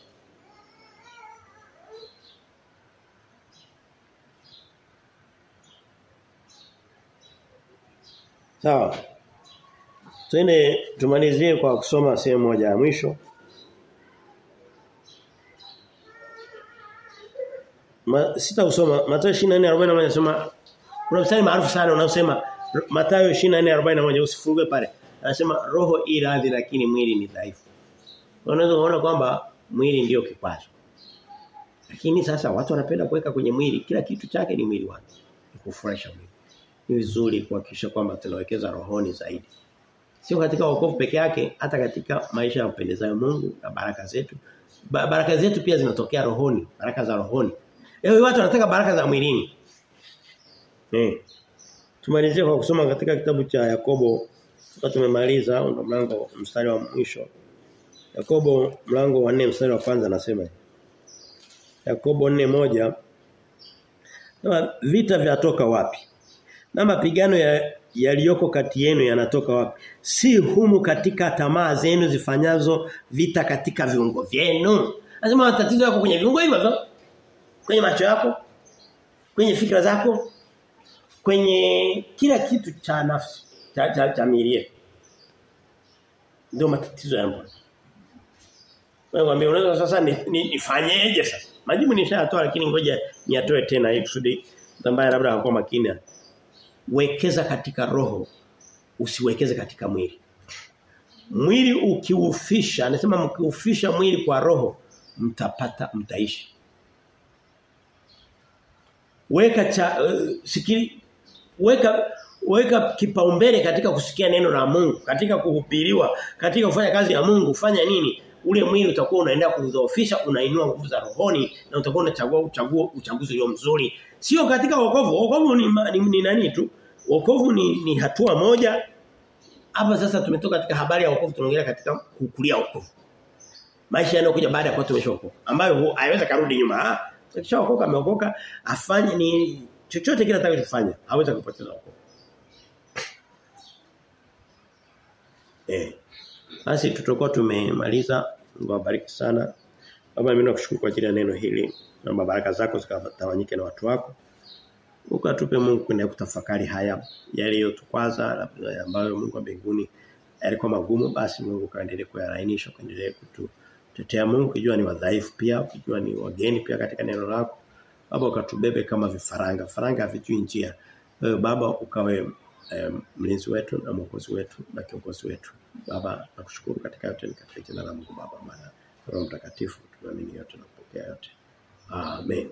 Sawa. Twende tumalizie kwa kusoma sehemu moja ya mwisho. Ma, sita usoma Mathayo 24:41 anasema kuna mstari maarufu sana unaosema Mathayo 24:41 usifungue pale. Anasema roho i radhi lakini mwili ni dhaifu. Unaweza kuona kwamba mwili ndio kikwazo. Lakini sasa watu wanapenda kuweka kwenye mwili kila kitu chake ni mwili wake. Kufurahisha mwili. Ni vizuri kuhakikisha kwamba tunawekeza rohoni zaidi. Sio katika wokovu peke yake, hata katika maisha ya kupendezayo Mungu na baraka zetu. Ba baraka zetu pia zinatokea rohoni, baraka za rohoni. Leo watu wanataka baraka za mwilini. Eh. Tumalizie kwa kusoma katika kitabu cha Yakobo. Sasa tumemaliza ndo mlango mstari wa mwisho. Yakobo mlango wa 4 mstari wa kwanza anasema Yakobo 4:1 Sema vita vyatoka wapi? Na mapigano ya yaliyoko kati yenu yanatoka wapi? Si humu katika tamaa zenu zifanyazo vita katika viungo vyenu. Lazima matatizo yako kwenye viungo hivyo kwenye macho yako, kwenye fikra zako, kwenye kila kitu cha nafsi, cha cha, cha miili Ndio matatizo yangu. Wewe mwambie unaweza sasa nifanyeje ni, ni sasa? Majibu nishatoa lakini ngoja niatoe tena ili kusudi ambaye labda hakuwa makini. Wekeza katika roho, usiwekeze katika mwili. Mwili ukiufisha, anasema mkiufisha mwili kwa roho, mtapata mtaishi. Weka cha uh, sikili weka weka kipaumbele katika kusikia neno la Mungu, katika kuhubiriwa, katika kufanya kazi ya Mungu, fanya nini? Ule mwili utakuwa unaenda kudhoofisha, unainua nguvu za rohoni na utakuwa unachagua uchaguo uchaguzi ulio mzuri. Sio katika wokovu. Wokovu ni, ni, ni nani tu? Wokovu ni, ni hatua moja. Hapa sasa tumetoka katika habari ya wokovu tunaongelea katika kukulia wokovu. Maisha yanayokuja baada ya kuwa tumeshaokoka ambayo haiwezi karudi nyuma. Ah, tukishaokoka ameokoka afanye ni chochote kile atakachofanya hawezi kupoteza wokovu. Eh. Basi tutakuwa tumemaliza. Mungu awabariki sana. Baba mimi nakushukuru kwa ajili ya neno hili. Naomba baraka zako zikatawanyike na watu wako. Ukatupe Mungu kuendelea kutafakari haya yaliyotukwaza ambayo Mungu wa mbinguni yalikuwa magumu basi Mungu kaendelee kuyarainisha kaendelee kututetea Mungu ukijua ni wadhaifu pia ukijua ni wageni pia katika neno lako. Baba ukatubebe kama vifaranga. Faranga havijui njia. Wewe baba ukawe um, mlinzi wetu na mwokozi wetu na kiongozi wetu. Baba nakushukuru katika yote ni katika jina la Mungu Baba maana Roho Mtakatifu tunaamini yote na kupokea yote. Amen.